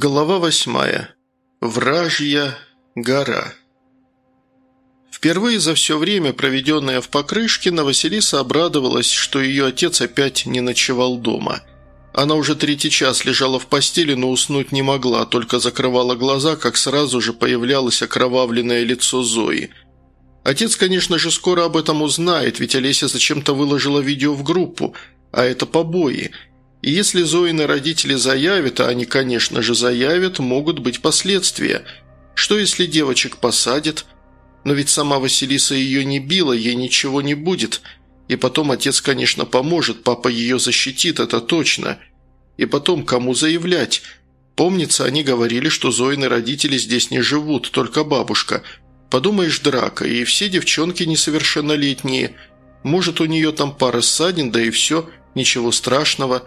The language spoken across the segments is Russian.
Глава восьмая. Вражья гора. Впервые за все время, проведенное в Покрышкино, Василиса обрадовалась, что ее отец опять не ночевал дома. Она уже третий час лежала в постели, но уснуть не могла, только закрывала глаза, как сразу же появлялось окровавленное лицо Зои. Отец, конечно же, скоро об этом узнает, ведь Олеся зачем-то выложила видео в группу, а это побои – и если Зоины родители заявят, а они, конечно же, заявят, могут быть последствия. Что если девочек посадят? Но ведь сама Василиса ее не била, ей ничего не будет. И потом отец, конечно, поможет, папа ее защитит, это точно. И потом, кому заявлять? Помнится, они говорили, что Зоины родители здесь не живут, только бабушка. Подумаешь, драка, и все девчонки несовершеннолетние. Может, у нее там пара ссадин, да и все, ничего страшного».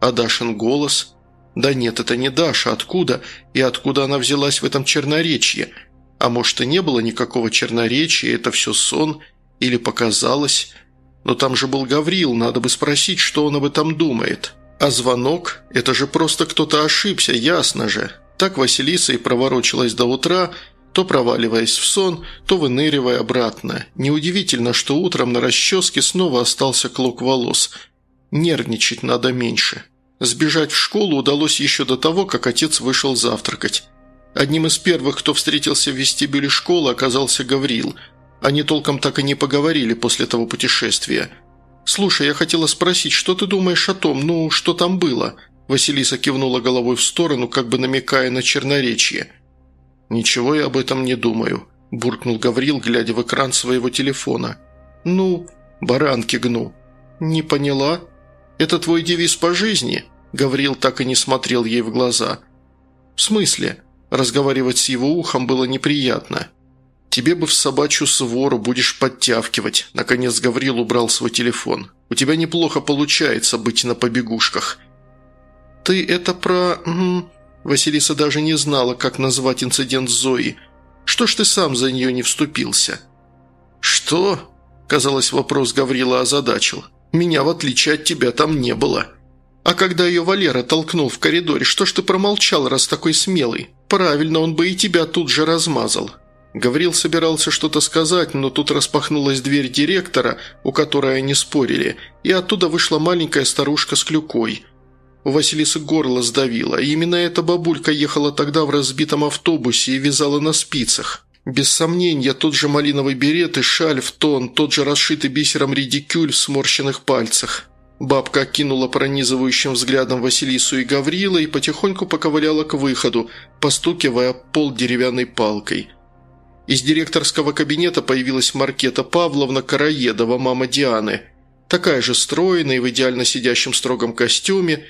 А Дашин голос? Да нет, это не Даша. Откуда? И откуда она взялась в этом черноречье? А может, и не было никакого черноречия, это все сон? Или показалось? Но там же был Гаврил, надо бы спросить, что он об этом думает. А звонок? Это же просто кто-то ошибся, ясно же. Так Василиса и проворочилась до утра, то проваливаясь в сон, то выныривая обратно. Неудивительно, что утром на расческе снова остался клок волос. Нервничать надо меньше. Сбежать в школу удалось еще до того, как отец вышел завтракать. Одним из первых, кто встретился в вестибюле школы, оказался Гаврил. Они толком так и не поговорили после того путешествия. «Слушай, я хотела спросить, что ты думаешь о том, ну, что там было?» Василиса кивнула головой в сторону, как бы намекая на черноречье. «Ничего я об этом не думаю», – буркнул Гаврил, глядя в экран своего телефона. «Ну, баранки гну». «Не поняла?» «Это твой девиз по жизни?» Гаврил так и не смотрел ей в глаза. «В смысле?» Разговаривать с его ухом было неприятно. «Тебе бы в собачью свору будешь подтявкивать», – наконец Гаврил убрал свой телефон. «У тебя неплохо получается быть на побегушках». «Ты это про...» Василиса даже не знала, как назвать инцидент Зои. «Что ж ты сам за нее не вступился?» «Что?» – казалось, вопрос Гаврила озадачил. Меня, в отличие от тебя, там не было. А когда ее Валера толкнул в коридоре, что ж ты промолчал, раз такой смелый? Правильно, он бы и тебя тут же размазал». Гаврил собирался что-то сказать, но тут распахнулась дверь директора, у которой они спорили, и оттуда вышла маленькая старушка с клюкой. У Василисы горло сдавило, и именно эта бабулька ехала тогда в разбитом автобусе и вязала на спицах. Без сомнения, тот же малиновый берет и шаль в тон, тот же расшитый бисером редикюль в сморщенных пальцах. Бабка окинула пронизывающим взглядом Василису и Гаврила и потихоньку поковыляла к выходу, постукивая пол деревянной палкой. Из директорского кабинета появилась Маркета Павловна Караедова, мама Дианы. Такая же стройная в идеально сидящем строгом костюме.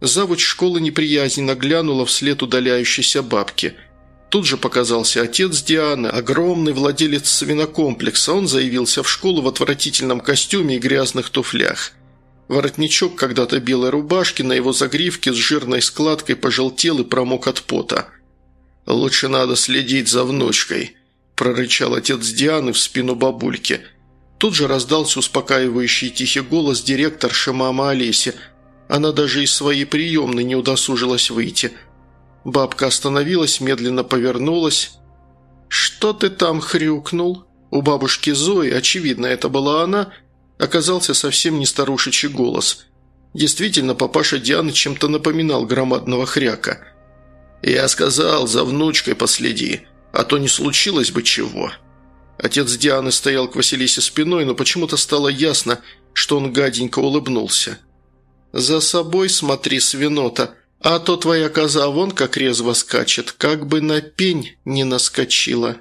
Завуч школы неприязненно глянула вслед удаляющейся бабки – Тут же показался отец Дианы, огромный владелец свинокомплекса. Он заявился в школу в отвратительном костюме и грязных туфлях. Воротничок когда-то белой рубашки на его загривке с жирной складкой пожелтел и промок от пота. «Лучше надо следить за внучкой», – прорычал отец Дианы в спину бабульки. Тут же раздался успокаивающий тихий голос директорши мамы Олеси. Она даже из своей приемной не удосужилась выйти – Бабка остановилась, медленно повернулась. «Что ты там хрюкнул?» У бабушки Зои, очевидно, это была она, оказался совсем не старушечий голос. Действительно, папаша Дианы чем-то напоминал громадного хряка. «Я сказал, за внучкой последи, а то не случилось бы чего». Отец Дианы стоял к Василисе спиной, но почему-то стало ясно, что он гаденько улыбнулся. «За собой смотри, свинота», а то твоя коза вон как резво скачет, как бы на пень не наскочила».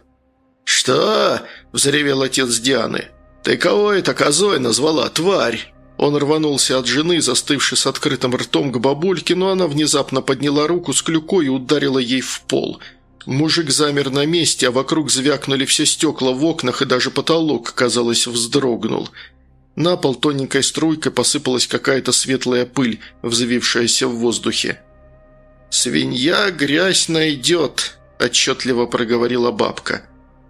«Что?» – взревел отец Дианы. «Ты кого это козой назвала, тварь?» Он рванулся от жены, застывшей с открытым ртом к бабульке, но она внезапно подняла руку с клюкой и ударила ей в пол. Мужик замер на месте, а вокруг звякнули все стекла в окнах, и даже потолок, казалось, вздрогнул. На пол тоненькой струйкой посыпалась какая-то светлая пыль, взвившаяся в воздухе. «Свинья грязь найдет», – отчетливо проговорила бабка.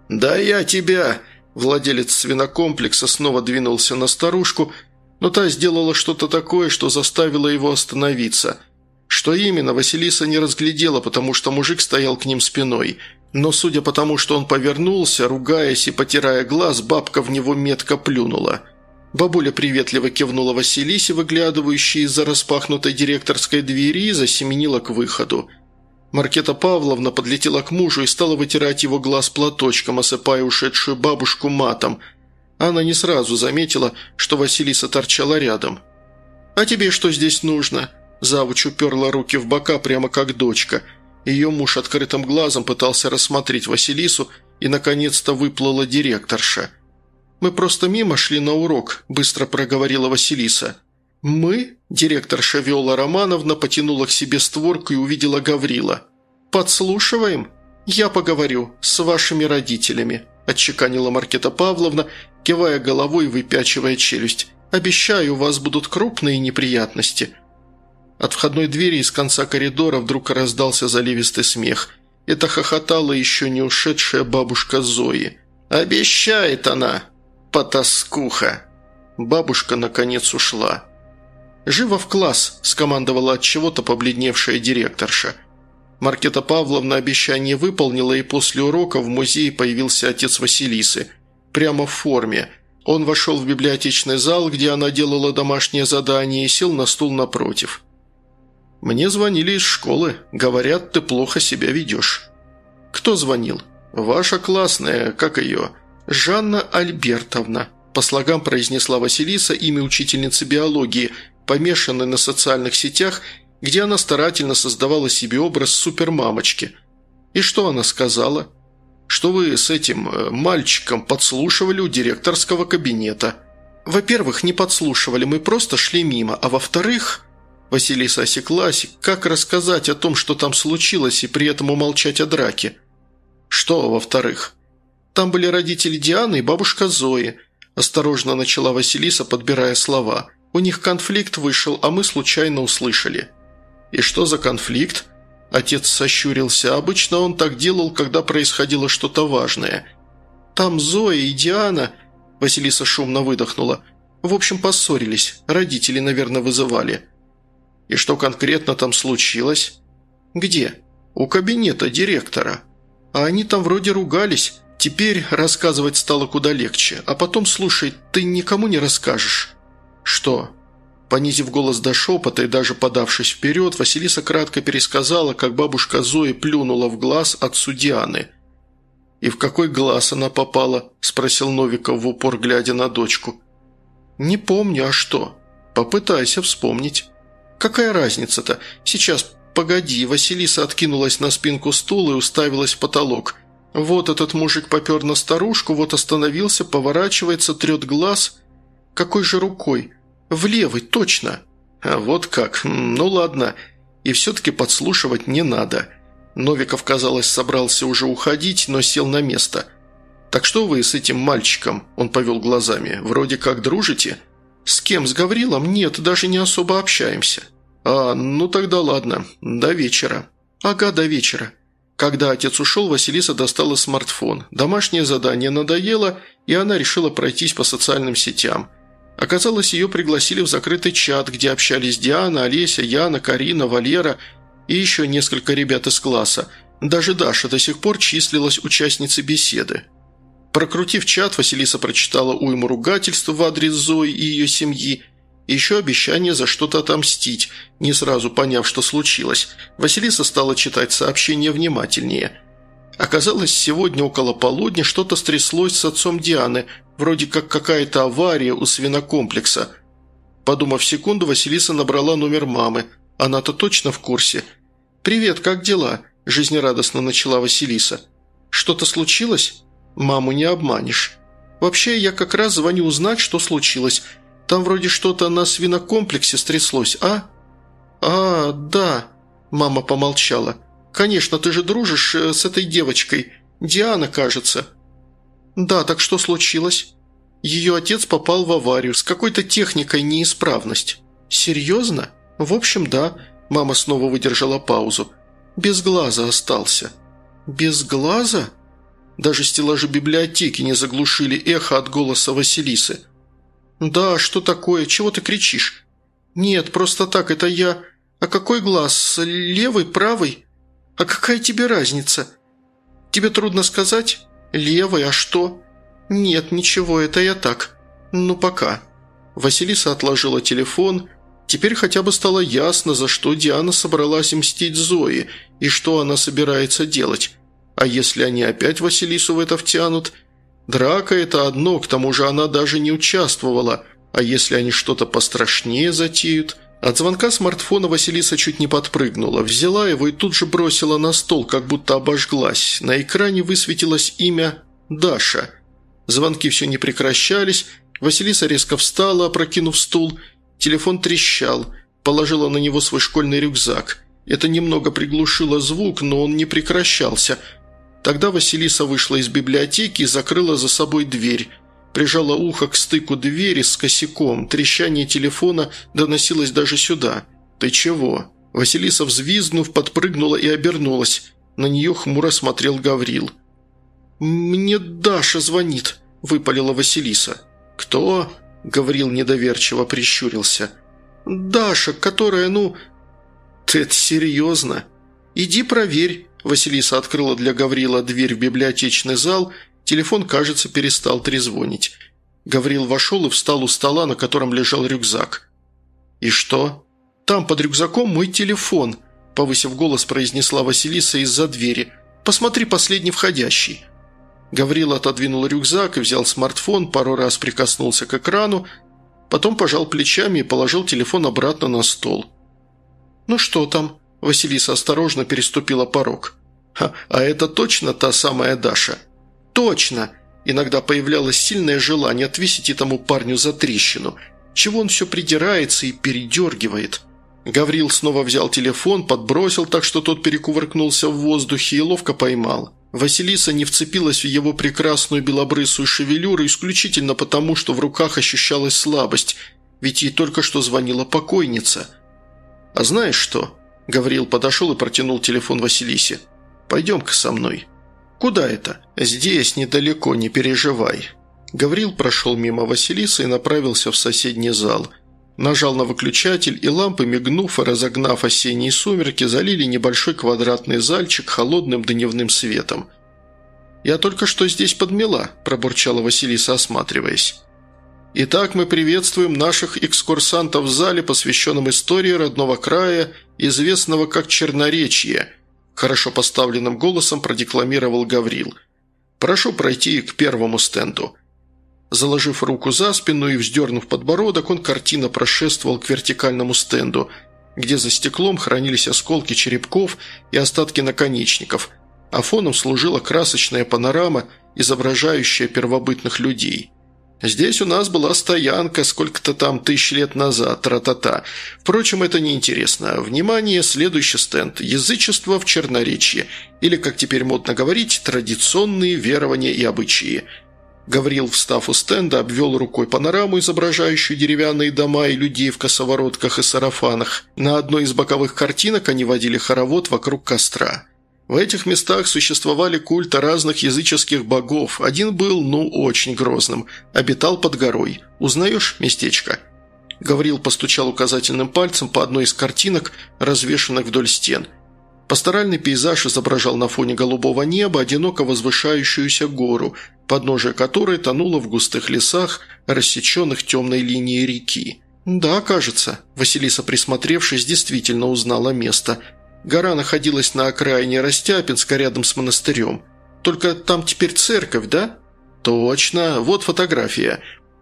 «Да я тебя!» – владелец свинокомплекса снова двинулся на старушку, но та сделала что-то такое, что заставило его остановиться. Что именно, Василиса не разглядела, потому что мужик стоял к ним спиной. Но судя по тому, что он повернулся, ругаясь и потирая глаз, бабка в него метко плюнула. Бабуля приветливо кивнула Василисе, выглядывающей из-за распахнутой директорской двери, и засеменила к выходу. Маркета Павловна подлетела к мужу и стала вытирать его глаз платочком, осыпая ушедшую бабушку матом. Она не сразу заметила, что Василиса торчала рядом. «А тебе что здесь нужно?» Завуч уперла руки в бока, прямо как дочка. Ее муж открытым глазом пытался рассмотреть Василису, и, наконец-то, выплыла директорша. «Мы просто мимо шли на урок», – быстро проговорила Василиса. «Мы?» – директорша Виола Романовна потянула к себе створку и увидела Гаврила. «Подслушиваем?» «Я поговорю с вашими родителями», – отчеканила Маркета Павловна, кивая головой и выпячивая челюсть. «Обещаю, у вас будут крупные неприятности». От входной двери из конца коридора вдруг раздался заливистый смех. Это хохотала еще не ушедшая бабушка Зои. «Обещает она, потаскуха!» Бабушка, наконец, ушла. «Живо в класс!» – скомандовала от чего-то побледневшая директорша. Маркета Павловна обещание выполнила, и после урока в музее появился отец Василисы. Прямо в форме. Он вошел в библиотечный зал, где она делала домашнее задание, и сел на стул напротив. «Мне звонили из школы. Говорят, ты плохо себя ведешь». «Кто звонил?» «Ваша классная, как ее?» «Жанна Альбертовна», – по слогам произнесла Василиса имя учительницы биологии, помешанной на социальных сетях, где она старательно создавала себе образ супермамочки. И что она сказала? Что вы с этим э, мальчиком подслушивали у директорского кабинета. Во-первых, не подслушивали, мы просто шли мимо, а во-вторых... Василиса осеклась, как рассказать о том, что там случилось, и при этом умолчать о драке. Что, во-вторых? Там были родители Дианы и бабушка Зои. Осторожно начала Василиса, подбирая слова. У них конфликт вышел, а мы случайно услышали. И что за конфликт? Отец сощурился. Обычно он так делал, когда происходило что-то важное. Там Зоя и Диана... Василиса шумно выдохнула. В общем, поссорились. Родители, наверное, вызывали. «И что конкретно там случилось?» «Где?» «У кабинета директора. А они там вроде ругались. Теперь рассказывать стало куда легче. А потом, слушай, ты никому не расскажешь». «Что?» Понизив голос до шепота и даже подавшись вперед, Василиса кратко пересказала, как бабушка Зои плюнула в глаз отцу Дианы. «И в какой глаз она попала?» – спросил Новиков в упор, глядя на дочку. «Не помню, а что?» «Попытайся вспомнить». «Какая разница-то? Сейчас, погоди». Василиса откинулась на спинку стула и уставилась в потолок. Вот этот мужик попер на старушку, вот остановился, поворачивается, трет глаз. Какой же рукой? В левый, точно. А вот как. Ну ладно. И все-таки подслушивать не надо. Новиков, казалось, собрался уже уходить, но сел на место. «Так что вы с этим мальчиком?» – он повел глазами. «Вроде как дружите?» «С кем? С Гаврилом? Нет, даже не особо общаемся». «А, ну тогда ладно. До вечера». «Ага, до вечера». Когда отец ушел, Василиса достала смартфон. Домашнее задание надоело, и она решила пройтись по социальным сетям. Оказалось, ее пригласили в закрытый чат, где общались Диана, Олеся, Яна, Карина, Валера и еще несколько ребят из класса. Даже Даша до сих пор числилась участницей беседы. Прокрутив чат, Василиса прочитала уйму ругательств в адрес Зои и ее семьи, еще обещание за что-то отомстить, не сразу поняв, что случилось. Василиса стала читать сообщение внимательнее. Оказалось, сегодня около полудня что-то стряслось с отцом Дианы, вроде как какая-то авария у свинокомплекса. Подумав секунду, Василиса набрала номер мамы. Она-то точно в курсе. «Привет, как дела?» – жизнерадостно начала Василиса. «Что-то случилось?» «Маму не обманешь. Вообще, я как раз звоню узнать, что случилось. Там вроде что-то на свинокомплексе стряслось, а?» «А, да», – мама помолчала. «Конечно, ты же дружишь э, с этой девочкой. Диана, кажется». «Да, так что случилось?» «Ее отец попал в аварию с какой-то техникой неисправность». «Серьезно? В общем, да». Мама снова выдержала паузу. «Без глаза остался». «Без глаза?» Даже стеллажи библиотеки не заглушили эхо от голоса Василисы. «Да, что такое? Чего ты кричишь?» «Нет, просто так, это я...» «А какой глаз? Левый, правый? А какая тебе разница? Тебе трудно сказать? Левый, а что?» «Нет, ничего, это я так. Ну, пока». Василиса отложила телефон. Теперь хотя бы стало ясно, за что Диана собралась мстить Зои и что она собирается делать. А если они опять Василису в это втянут? Драка – это одно, к тому же она даже не участвовала. А если они что-то пострашнее затеют – от звонка смартфона Василиса чуть не подпрыгнула, взяла его и тут же бросила на стол, как будто обожглась. На экране высветилось имя Даша. Звонки все не прекращались, Василиса резко встала, опрокинув стул. Телефон трещал, положила на него свой школьный рюкзак. Это немного приглушило звук, но он не прекращался. Тогда Василиса вышла из библиотеки и закрыла за собой дверь. Прижала ухо к стыку двери с косяком. Трещание телефона доносилось даже сюда. «Ты чего?» Василиса, взвизгнув, подпрыгнула и обернулась. На нее хмуро смотрел Гаврил. «Мне Даша звонит», – выпалила Василиса. «Кто?» – Гаврил недоверчиво прищурился. «Даша, которая, ну...» «Ты это серьезно?» «Иди проверь». Василиса открыла для Гаврила дверь в библиотечный зал Телефон, кажется, перестал трезвонить. Гаврил вошел и встал у стола, на котором лежал рюкзак. «И что?» «Там под рюкзаком мой телефон», – повысив голос, произнесла Василиса из-за двери. «Посмотри последний входящий». Гаврил отодвинул рюкзак и взял смартфон, пару раз прикоснулся к экрану, потом пожал плечами и положил телефон обратно на стол. «Ну что там?» – Василиса осторожно переступила порог. «А, а это точно та самая Даша?» «Точно!» Иногда появлялось сильное желание отвесить этому парню за трещину. Чего он все придирается и передергивает? Гаврил снова взял телефон, подбросил так, что тот перекувыркнулся в воздухе и ловко поймал. Василиса не вцепилась в его прекрасную белобрысую шевелюру исключительно потому, что в руках ощущалась слабость, ведь ей только что звонила покойница. «А знаешь что?» Гаврил подошел и протянул телефон Василисе. «Пойдем-ка со мной». «Куда это?» «Здесь, недалеко, не переживай». Гаврил прошел мимо Василисы и направился в соседний зал. Нажал на выключатель, и лампы, мигнув и разогнав осенние сумерки, залили небольшой квадратный зальчик холодным дневным светом. «Я только что здесь подмела», – пробурчала Василиса, осматриваясь. «Итак, мы приветствуем наших экскурсантов в зале, посвященном истории родного края, известного как Черноречье», хорошо поставленным голосом продекламировал Гаврил. «Прошу пройти к первому стенду». Заложив руку за спину и вздернув подбородок, он картина прошествовал к вертикальному стенду, где за стеклом хранились осколки черепков и остатки наконечников, а фоном служила красочная панорама, изображающая первобытных людей – Здесь у нас была стоянка сколько-то там тысяч лет назад, тра-та-та. Впрочем, это не интересно. Внимание, следующий стенд. Язычество в Черноречье. Или, как теперь модно говорить, традиционные верования и обычаи. Гаврил, встав у стенда, обвел рукой панораму, изображающую деревянные дома и людей в косоворотках и сарафанах. На одной из боковых картинок они водили хоровод вокруг костра. В этих местах существовали культы разных языческих богов. Один был, ну, очень грозным. Обитал под горой. Узнаешь местечко?» Гаврил постучал указательным пальцем по одной из картинок, развешанных вдоль стен. Пасторальный пейзаж изображал на фоне голубого неба одиноко возвышающуюся гору, подножие которой тонуло в густых лесах, рассеченных темной линией реки. «Да, кажется», – Василиса, присмотревшись, действительно узнала место – Гора находилась на окраине Растяпинска рядом с монастырем. Только там теперь церковь, да?» «Точно. Вот фотография».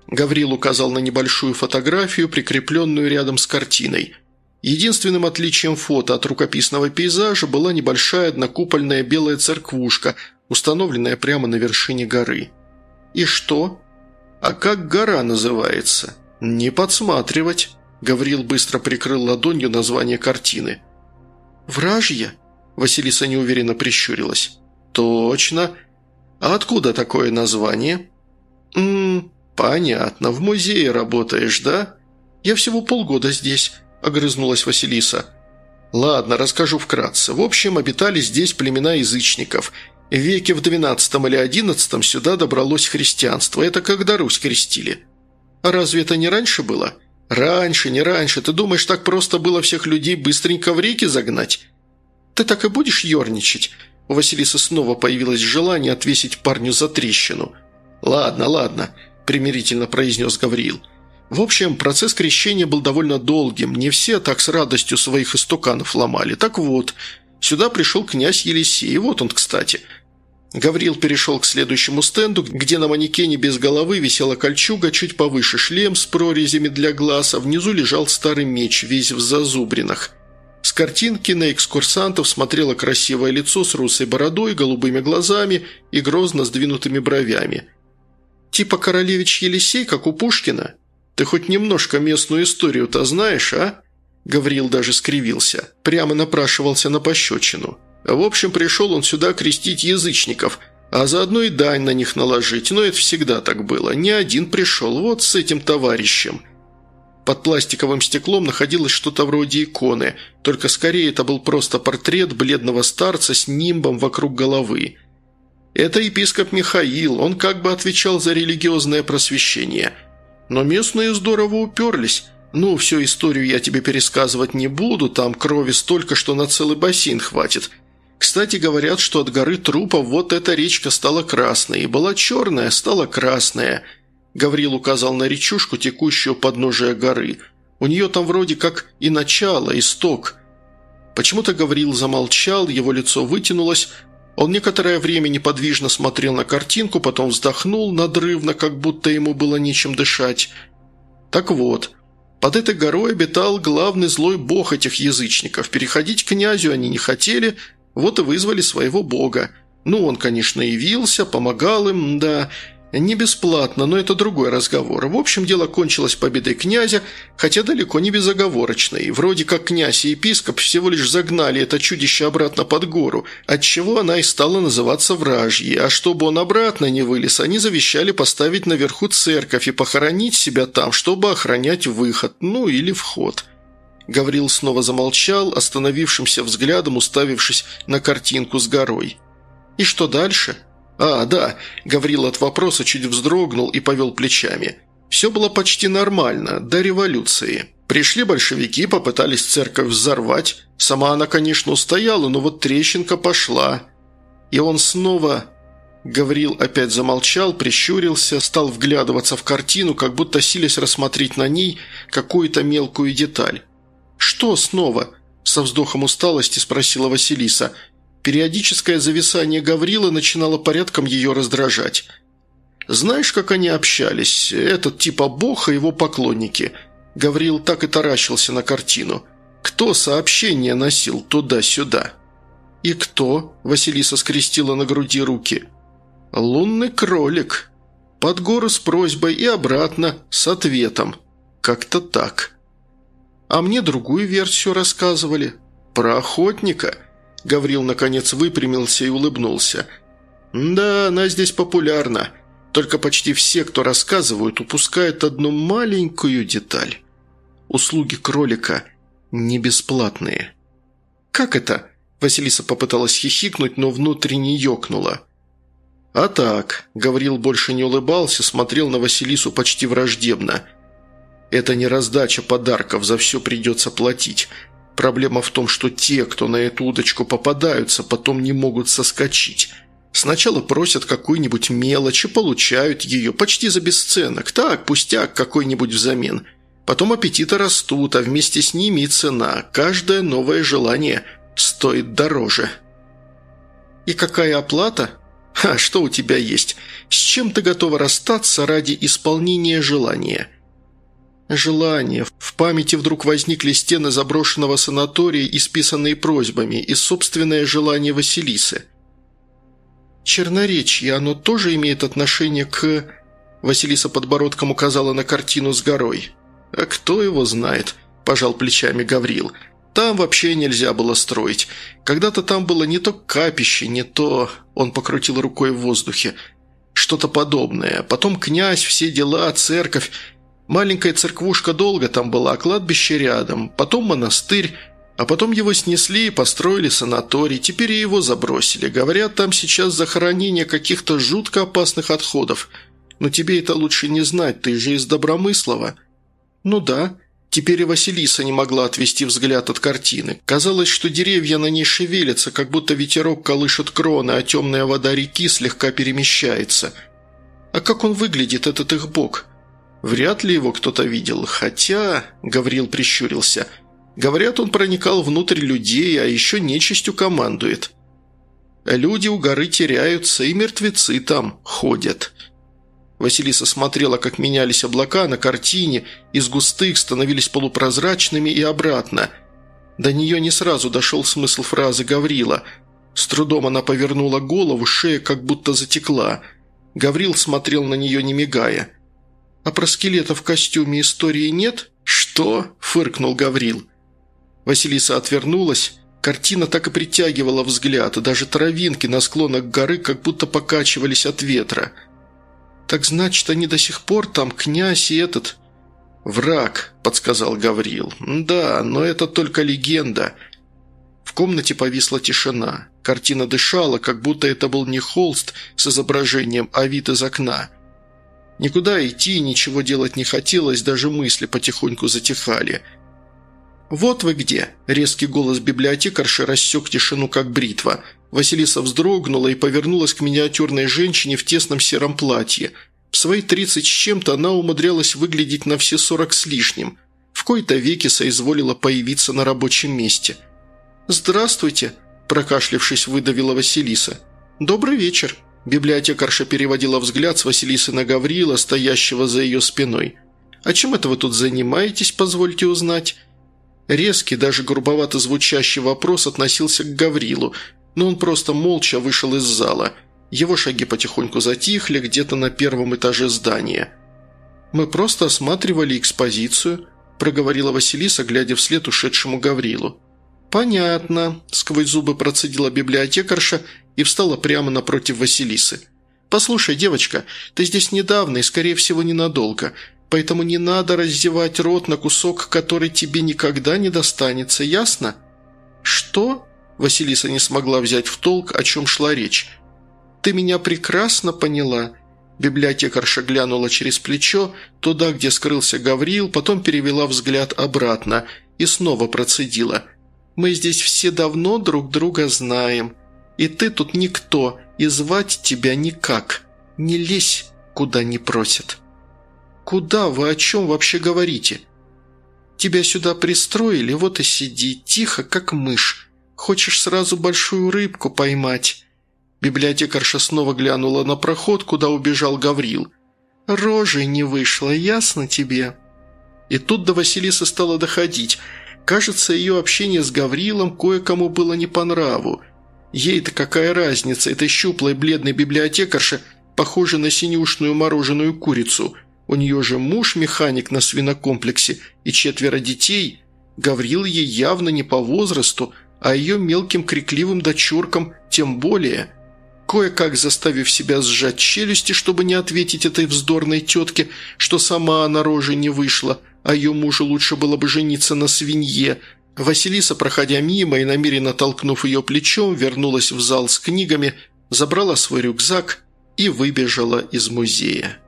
Гаврил указал на небольшую фотографию, прикрепленную рядом с картиной. Единственным отличием фото от рукописного пейзажа была небольшая однокупольная белая церквушка, установленная прямо на вершине горы. «И что?» «А как гора называется?» «Не подсматривать». Гаврил быстро прикрыл ладонью название картины – «Вражья?» – Василиса неуверенно прищурилась. «Точно. А откуда такое название?» «Ммм, понятно. В музее работаешь, да?» «Я всего полгода здесь», – огрызнулась Василиса. «Ладно, расскажу вкратце. В общем, обитали здесь племена язычников. В веке в двенадцатом или одиннадцатом сюда добралось христианство. Это когда Русь крестили». «А разве это не раньше было?» «Раньше, не раньше. Ты думаешь, так просто было всех людей быстренько в реки загнать?» «Ты так и будешь ерничать?» У Василисы снова появилось желание отвесить парню за трещину. «Ладно, ладно», – примирительно произнес Гавриил. В общем, процесс крещения был довольно долгим, не все так с радостью своих истуканов ломали. Так вот, сюда пришел князь Елисей, вот он, кстати – Гаврил перешел к следующему стенду, где на манекене без головы висела кольчуга, чуть повыше шлем с прорезями для глаз, а внизу лежал старый меч, весь в зазубринах. С картинки на экскурсантов смотрело красивое лицо с русой бородой, голубыми глазами и грозно сдвинутыми бровями. «Типа королевич Елисей, как у Пушкина? Ты хоть немножко местную историю-то знаешь, а?» Гаврил даже скривился, прямо напрашивался на пощечину. В общем, пришел он сюда крестить язычников, а заодно и дань на них наложить, но это всегда так было. Не один пришел, вот с этим товарищем. Под пластиковым стеклом находилось что-то вроде иконы, только скорее это был просто портрет бледного старца с нимбом вокруг головы. Это епископ Михаил, он как бы отвечал за религиозное просвещение. Но местные здорово уперлись. Ну, всю историю я тебе пересказывать не буду, там крови столько, что на целый бассейн хватит – кстати, говорят, что от горы трупов вот эта речка стала красной, и была черная, стала красная. Гаврил указал на речушку, текущую под подножия горы. У нее там вроде как и начало, исток. Почему-то Гаврил замолчал, его лицо вытянулось. Он некоторое время неподвижно смотрел на картинку, потом вздохнул надрывно, как будто ему было нечем дышать. Так вот, под этой горой обитал главный злой бог этих язычников. Переходить князю они не хотели – вот и вызвали своего бога. Ну, он, конечно, явился, помогал им, да, не бесплатно, но это другой разговор. В общем, дело кончилось победой князя, хотя далеко не безоговорочной. Вроде как князь и епископ всего лишь загнали это чудище обратно под гору, отчего она и стала называться Вражьей. А чтобы он обратно не вылез, они завещали поставить наверху церковь и похоронить себя там, чтобы охранять выход, ну или вход. Гаврил снова замолчал, остановившимся взглядом уставившись на картинку с горой. «И что дальше?» «А, да», – Гаврил от вопроса чуть вздрогнул и повел плечами. «Все было почти нормально, до революции. Пришли большевики, попытались церковь взорвать. Сама она, конечно, устояла, но вот трещинка пошла. И он снова...» Гаврил опять замолчал, прищурился, стал вглядываться в картину, как будто силясь рассмотреть на ней какую-то мелкую деталь. «Что снова?» – со вздохом усталости спросила Василиса. Периодическое зависание Гаврила начинало порядком ее раздражать. «Знаешь, как они общались? Этот типа бог и его поклонники». Гаврил так и таращился на картину. «Кто сообщение носил туда-сюда?» «И кто?» – Василиса скрестила на груди руки. «Лунный кролик. Под гору с просьбой и обратно с ответом. Как-то так». А мне другую версию рассказывали. Про охотника». Гаврил, наконец, выпрямился и улыбнулся. «Да, она здесь популярна. Только почти все, кто рассказывают, упускают одну маленькую деталь. Услуги кролика не бесплатные». «Как это?» Василиса попыталась хихикнуть, но внутренне ёкнула. «А так», — Гаврил больше не улыбался, смотрел на Василису почти враждебно – это не раздача подарков, за все придется платить. Проблема в том, что те, кто на эту удочку попадаются, потом не могут соскочить. Сначала просят какую-нибудь мелочь и получают ее почти за бесценок. Так, пустяк какой-нибудь взамен. Потом аппетиты растут, а вместе с ними и цена. Каждое новое желание стоит дороже. И какая оплата? А что у тебя есть? С чем ты готова расстаться ради исполнения желания?» Желание. В памяти вдруг возникли стены заброшенного санатория, исписанные просьбами, и собственное желание Василисы. Черноречье, оно тоже имеет отношение к... Василиса подбородком указала на картину с горой. «А кто его знает?» – пожал плечами Гаврил. «Там вообще нельзя было строить. Когда-то там было не то капище, не то...» Он покрутил рукой в воздухе. «Что-то подобное. Потом князь, все дела, церковь. Маленькая церквушка долго там была, кладбище рядом, потом монастырь, а потом его снесли и построили санаторий, теперь и его забросили. Говорят, там сейчас захоронение каких-то жутко опасных отходов. Но тебе это лучше не знать, ты же из Добромыслова». «Ну да». Теперь и Василиса не могла отвести взгляд от картины. Казалось, что деревья на ней шевелятся, как будто ветерок колышет кроны, а темная вода реки слегка перемещается. А как он выглядит, этот их бог? Вряд ли его кто-то видел, хотя... Гаврил прищурился. Говорят, он проникал внутрь людей, а еще нечистью командует. Люди у горы теряются, и мертвецы там ходят. Василиса смотрела, как менялись облака на картине, из густых становились полупрозрачными и обратно. До нее не сразу дошел смысл фразы Гаврила. С трудом она повернула голову, шея как будто затекла. Гаврил смотрел на нее, не мигая. «А про скелета в костюме истории нет?» «Что?» – фыркнул Гаврил. Василиса отвернулась. Картина так и притягивала взгляд, даже травинки на склонах горы как будто покачивались от ветра – «Так значит, они до сих пор там, князь и этот...» «Враг», – подсказал Гаврил. «Да, но это только легенда». В комнате повисла тишина. Картина дышала, как будто это был не холст с изображением, а вид из окна. Никуда идти и ничего делать не хотелось, даже мысли потихоньку затихали. «Вот вы где!» – резкий голос библиотекарши рассек тишину, как бритва – Василиса вздрогнула и повернулась к миниатюрной женщине в тесном сером платье. В свои тридцать с чем-то она умудрялась выглядеть на все сорок с лишним. В кои-то веки соизволила появиться на рабочем месте. «Здравствуйте», – прокашлившись, выдавила Василиса. «Добрый вечер», – библиотекарша переводила взгляд с Василисы на Гаврила, стоящего за ее спиной. «А чем это вы тут занимаетесь, позвольте узнать?» Резкий, даже грубовато звучащий вопрос относился к Гаврилу, но он просто молча вышел из зала. Его шаги потихоньку затихли где-то на первом этаже здания. «Мы просто осматривали экспозицию», – проговорила Василиса, глядя вслед ушедшему Гаврилу. «Понятно», – сквозь зубы процедила библиотекарша и встала прямо напротив Василисы. «Послушай, девочка, ты здесь недавно и, скорее всего, ненадолго, поэтому не надо раздевать рот на кусок, который тебе никогда не достанется, ясно?» «Что?» Василиса не смогла взять в толк, о чем шла речь. «Ты меня прекрасно поняла». Библиотекарша глянула через плечо, туда, где скрылся Гавриил, потом перевела взгляд обратно и снова процедила. «Мы здесь все давно друг друга знаем, и ты тут никто, и звать тебя никак. Не лезь, куда не просят». «Куда вы о чем вообще говорите?» «Тебя сюда пристроили, вот и сиди, тихо, как мышь. Хочешь сразу большую рыбку поймать?» Библиотекарша снова глянула на проход, куда убежал Гаврил. «Рожей не вышло, ясно тебе?» И тут до Василисы стало доходить. Кажется, ее общение с Гаврилом кое-кому было не по нраву. Ей-то какая разница, этой щуплой бледной библиотекарша похожа на синюшную мороженую курицу. У нее же муж механик на свинокомплексе и четверо детей. Гаврил ей явно не по возрасту, а ее мелким крикливым дочуркам тем более. Кое-как заставив себя сжать челюсти, чтобы не ответить этой вздорной тетке, что сама она рожей не вышла, а ее мужу лучше было бы жениться на свинье, Василиса, проходя мимо и намеренно толкнув ее плечом, вернулась в зал с книгами, забрала свой рюкзак и выбежала из музея.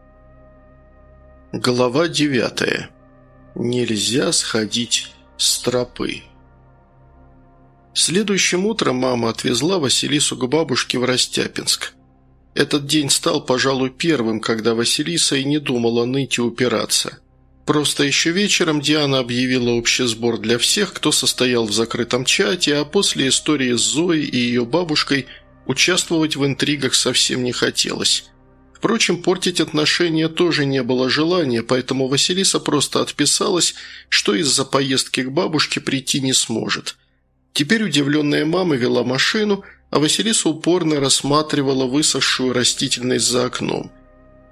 Глава девятая. Нельзя сходить с тропы. Следующим утром мама отвезла Василису к бабушке в Растяпинск. Этот день стал, пожалуй, первым, когда Василиса и не думала ныть и упираться. Просто еще вечером Диана объявила общий сбор для всех, кто состоял в закрытом чате, а после истории с Зоей и ее бабушкой участвовать в интригах совсем не хотелось. Впрочем, портить отношения тоже не было желания, поэтому Василиса просто отписалась, что из-за поездки к бабушке прийти не сможет – Теперь удивленная мама вела машину, а Василиса упорно рассматривала высохшую растительность за окном.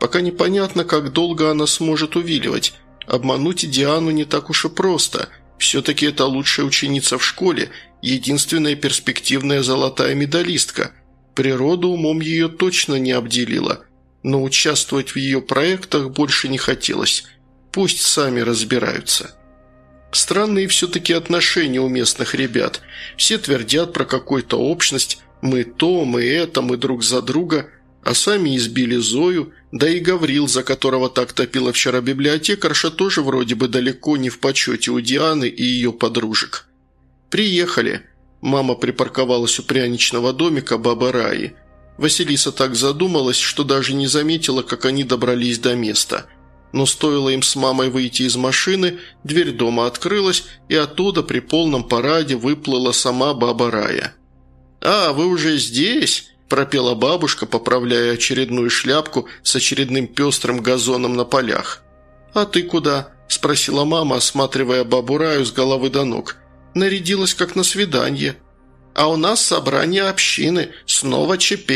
Пока непонятно, как долго она сможет увиливать. Обмануть Диану не так уж и просто. Все-таки это лучшая ученица в школе, единственная перспективная золотая медалистка. Природа умом ее точно не обделила, но участвовать в ее проектах больше не хотелось. Пусть сами разбираются. Странные все-таки отношения у местных ребят. Все твердят про какую-то общность. Мы то, мы это, мы друг за друга. А сами избили Зою, да и Гаврил, за которого так топила вчера библиотекарша, тоже вроде бы далеко не в почете у Дианы и ее подружек. «Приехали». Мама припарковалась у пряничного домика бабы Раи. Василиса так задумалась, что даже не заметила, как они добрались до места. Но стоило им с мамой выйти из машины, дверь дома открылась, и оттуда при полном параде выплыла сама баба Рая. «А, вы уже здесь?» – пропела бабушка, поправляя очередную шляпку с очередным пестрым газоном на полях. «А ты куда?» – спросила мама, осматривая бабу Раю с головы до ног. «Нарядилась, как на свидание». «А у нас собрание общины, снова ЧП».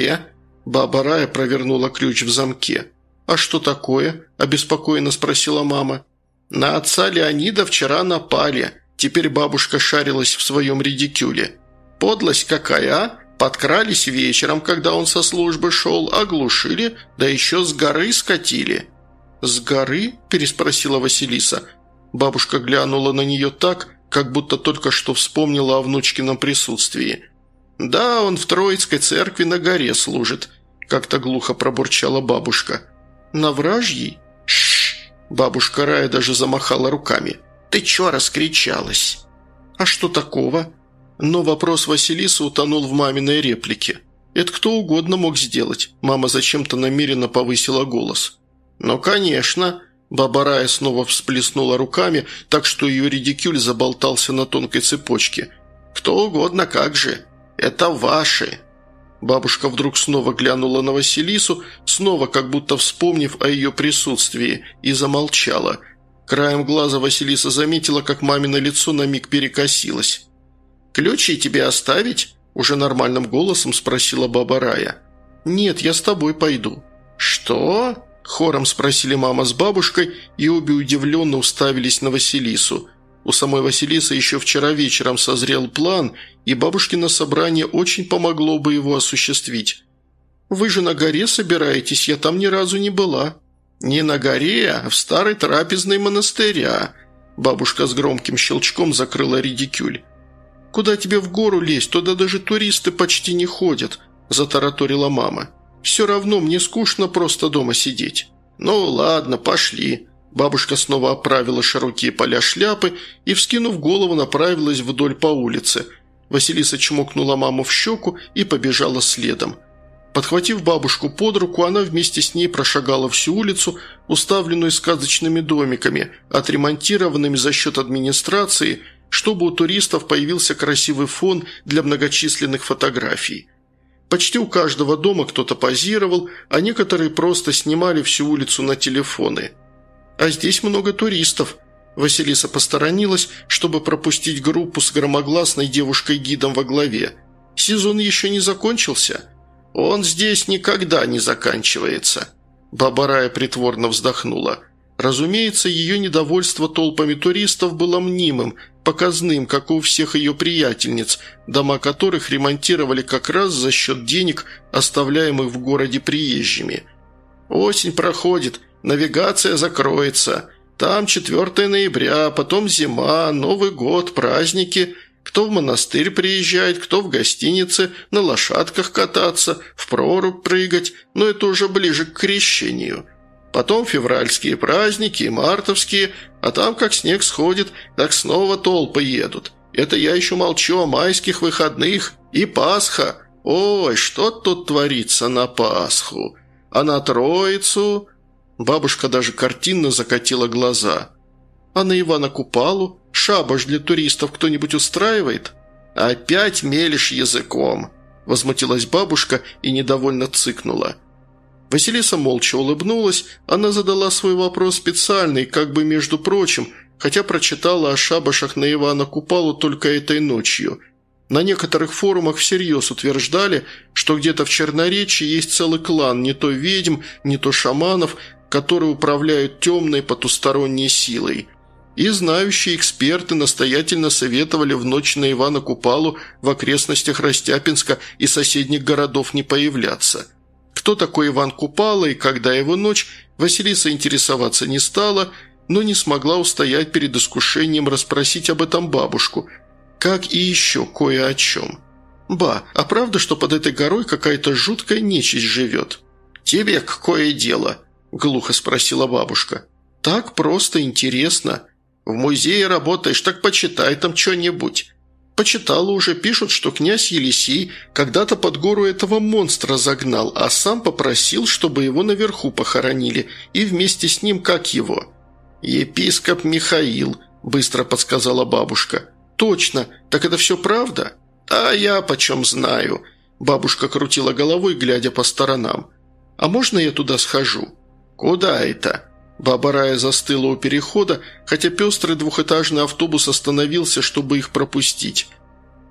Баба Рая провернула ключ в замке. «А что такое?» – обеспокоенно спросила мама. «На отца Леонида вчера напали. Теперь бабушка шарилась в своем редикюле. Подлость какая, а? Подкрались вечером, когда он со службы шел, оглушили, да еще с горы скатили». «С горы?» – переспросила Василиса. Бабушка глянула на нее так, как будто только что вспомнила о внучкином присутствии. «Да, он в Троицкой церкви на горе служит», – как-то глухо пробурчала бабушка. «На вражьей?» «Шш!» – бабушка Рая даже замахала руками. «Ты чё раскричалась?» «А что такого?» Но вопрос Василисы утонул в маминой реплике. Это кто угодно мог сделать. Мама зачем-то намеренно повысила голос. «Ну, конечно!» Баба Рая снова всплеснула руками, так что ее редикюль заболтался на тонкой цепочке. «Кто угодно, как же! Это ваши!» Бабушка вдруг снова глянула на Василису, снова как будто вспомнив о ее присутствии, и замолчала. Краем глаза Василиса заметила, как мамино лицо на миг перекосилось. «Ключи тебе оставить?» – уже нормальным голосом спросила баба Рая. «Нет, я с тобой пойду». «Что?» – хором спросили мама с бабушкой, и обе удивленно уставились на Василису. У самой Василисы еще вчера вечером созрел план, и бабушкино собрание очень помогло бы его осуществить. «Вы же на горе собираетесь, я там ни разу не была». «Не на горе, а в старой трапезной монастыря». Бабушка с громким щелчком закрыла редикюль. «Куда тебе в гору лезть? Туда даже туристы почти не ходят», – затараторила мама. «Все равно мне скучно просто дома сидеть». «Ну ладно, пошли». Бабушка снова оправила широкие поля шляпы и, вскинув голову, направилась вдоль по улице. Василиса чмокнула маму в щеку и побежала следом. Подхватив бабушку под руку, она вместе с ней прошагала всю улицу, уставленную сказочными домиками, отремонтированными за счет администрации – чтобы у туристов появился красивый фон для многочисленных фотографий. Почти у каждого дома кто-то позировал, а некоторые просто снимали всю улицу на телефоны. А здесь много туристов. Василиса посторонилась, чтобы пропустить группу с громогласной девушкой-гидом во главе. Сезон еще не закончился. Он здесь никогда не заканчивается. Бабарая притворно вздохнула. Разумеется, ее недовольство толпами туристов было мнимым – показным, как у всех ее приятельниц, дома которых ремонтировали как раз за счет денег, оставляемых в городе приезжими. Осень проходит, навигация закроется. Там 4 ноября, потом зима, Новый год, праздники. Кто в монастырь приезжает, кто в гостинице, на лошадках кататься, в прорубь прыгать, но это уже ближе к крещению. Потом февральские праздники и мартовские, а там как снег сходит, так снова толпы едут. Это я еще молчу о майских выходных и Пасха. Ой, что тут творится на Пасху? А на Троицу...» Бабушка даже картинно закатила глаза. «А на Ивана Купалу? Шабаш для туристов кто-нибудь устраивает?» «Опять мелешь языком!» Возмутилась бабушка и недовольно цыкнула. Василиса молча улыбнулась, она задала свой вопрос специальный, как бы между прочим, хотя прочитала о шабашах на Ивана Купалу только этой ночью. На некоторых форумах всерьез утверждали, что где-то в Черноречии есть целый клан не то ведьм, не то шаманов, которые управляют темной потусторонней силой. И знающие эксперты настоятельно советовали в ночь на Ивана Купалу в окрестностях Растяпинска и соседних городов не появляться – кто такой Иван Купала и когда его ночь, Василиса интересоваться не стала, но не смогла устоять перед искушением расспросить об этом бабушку, как и еще кое о чем. «Ба, а правда, что под этой горой какая-то жуткая нечисть живет?» «Тебе какое дело?» – глухо спросила бабушка. «Так просто интересно. В музее работаешь, так почитай там что-нибудь». Почитала уже, пишут, что князь Елисей когда-то под гору этого монстра загнал, а сам попросил, чтобы его наверху похоронили, и вместе с ним как его. «Епископ Михаил», – быстро подсказала бабушка. «Точно. Так это все правда?» «А я почем знаю?» Бабушка крутила головой, глядя по сторонам. «А можно я туда схожу?» «Куда это?» Баба Рая застыла у перехода, хотя пестрый двухэтажный автобус остановился, чтобы их пропустить.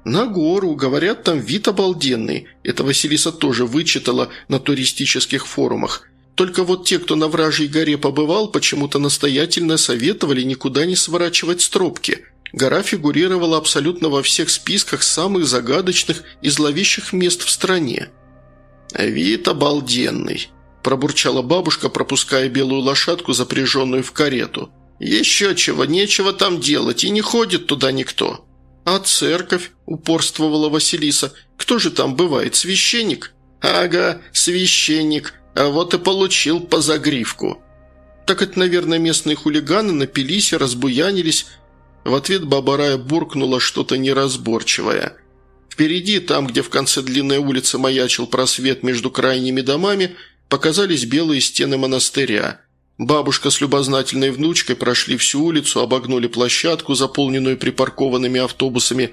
«На гору, говорят, там вид обалденный». Это Василиса тоже вычитала на туристических форумах. Только вот те, кто на Вражьей горе побывал, почему-то настоятельно советовали никуда не сворачивать с тропки. Гора фигурировала абсолютно во всех списках самых загадочных и зловещих мест в стране. «Вид обалденный», – пробурчала бабушка, пропуская белую лошадку, запряженную в карету. «Еще чего, нечего там делать, и не ходит туда никто». «А церковь?» – упорствовала Василиса. «Кто же там бывает, священник?» «Ага, священник, а вот и получил по загривку». «Так это, наверное, местные хулиганы напились и разбуянились». В ответ баба Рая буркнула что-то неразборчивое. Впереди, там, где в конце длинной улицы маячил просвет между крайними домами – Показались белые стены монастыря. Бабушка с любознательной внучкой прошли всю улицу, обогнули площадку, заполненную припаркованными автобусами,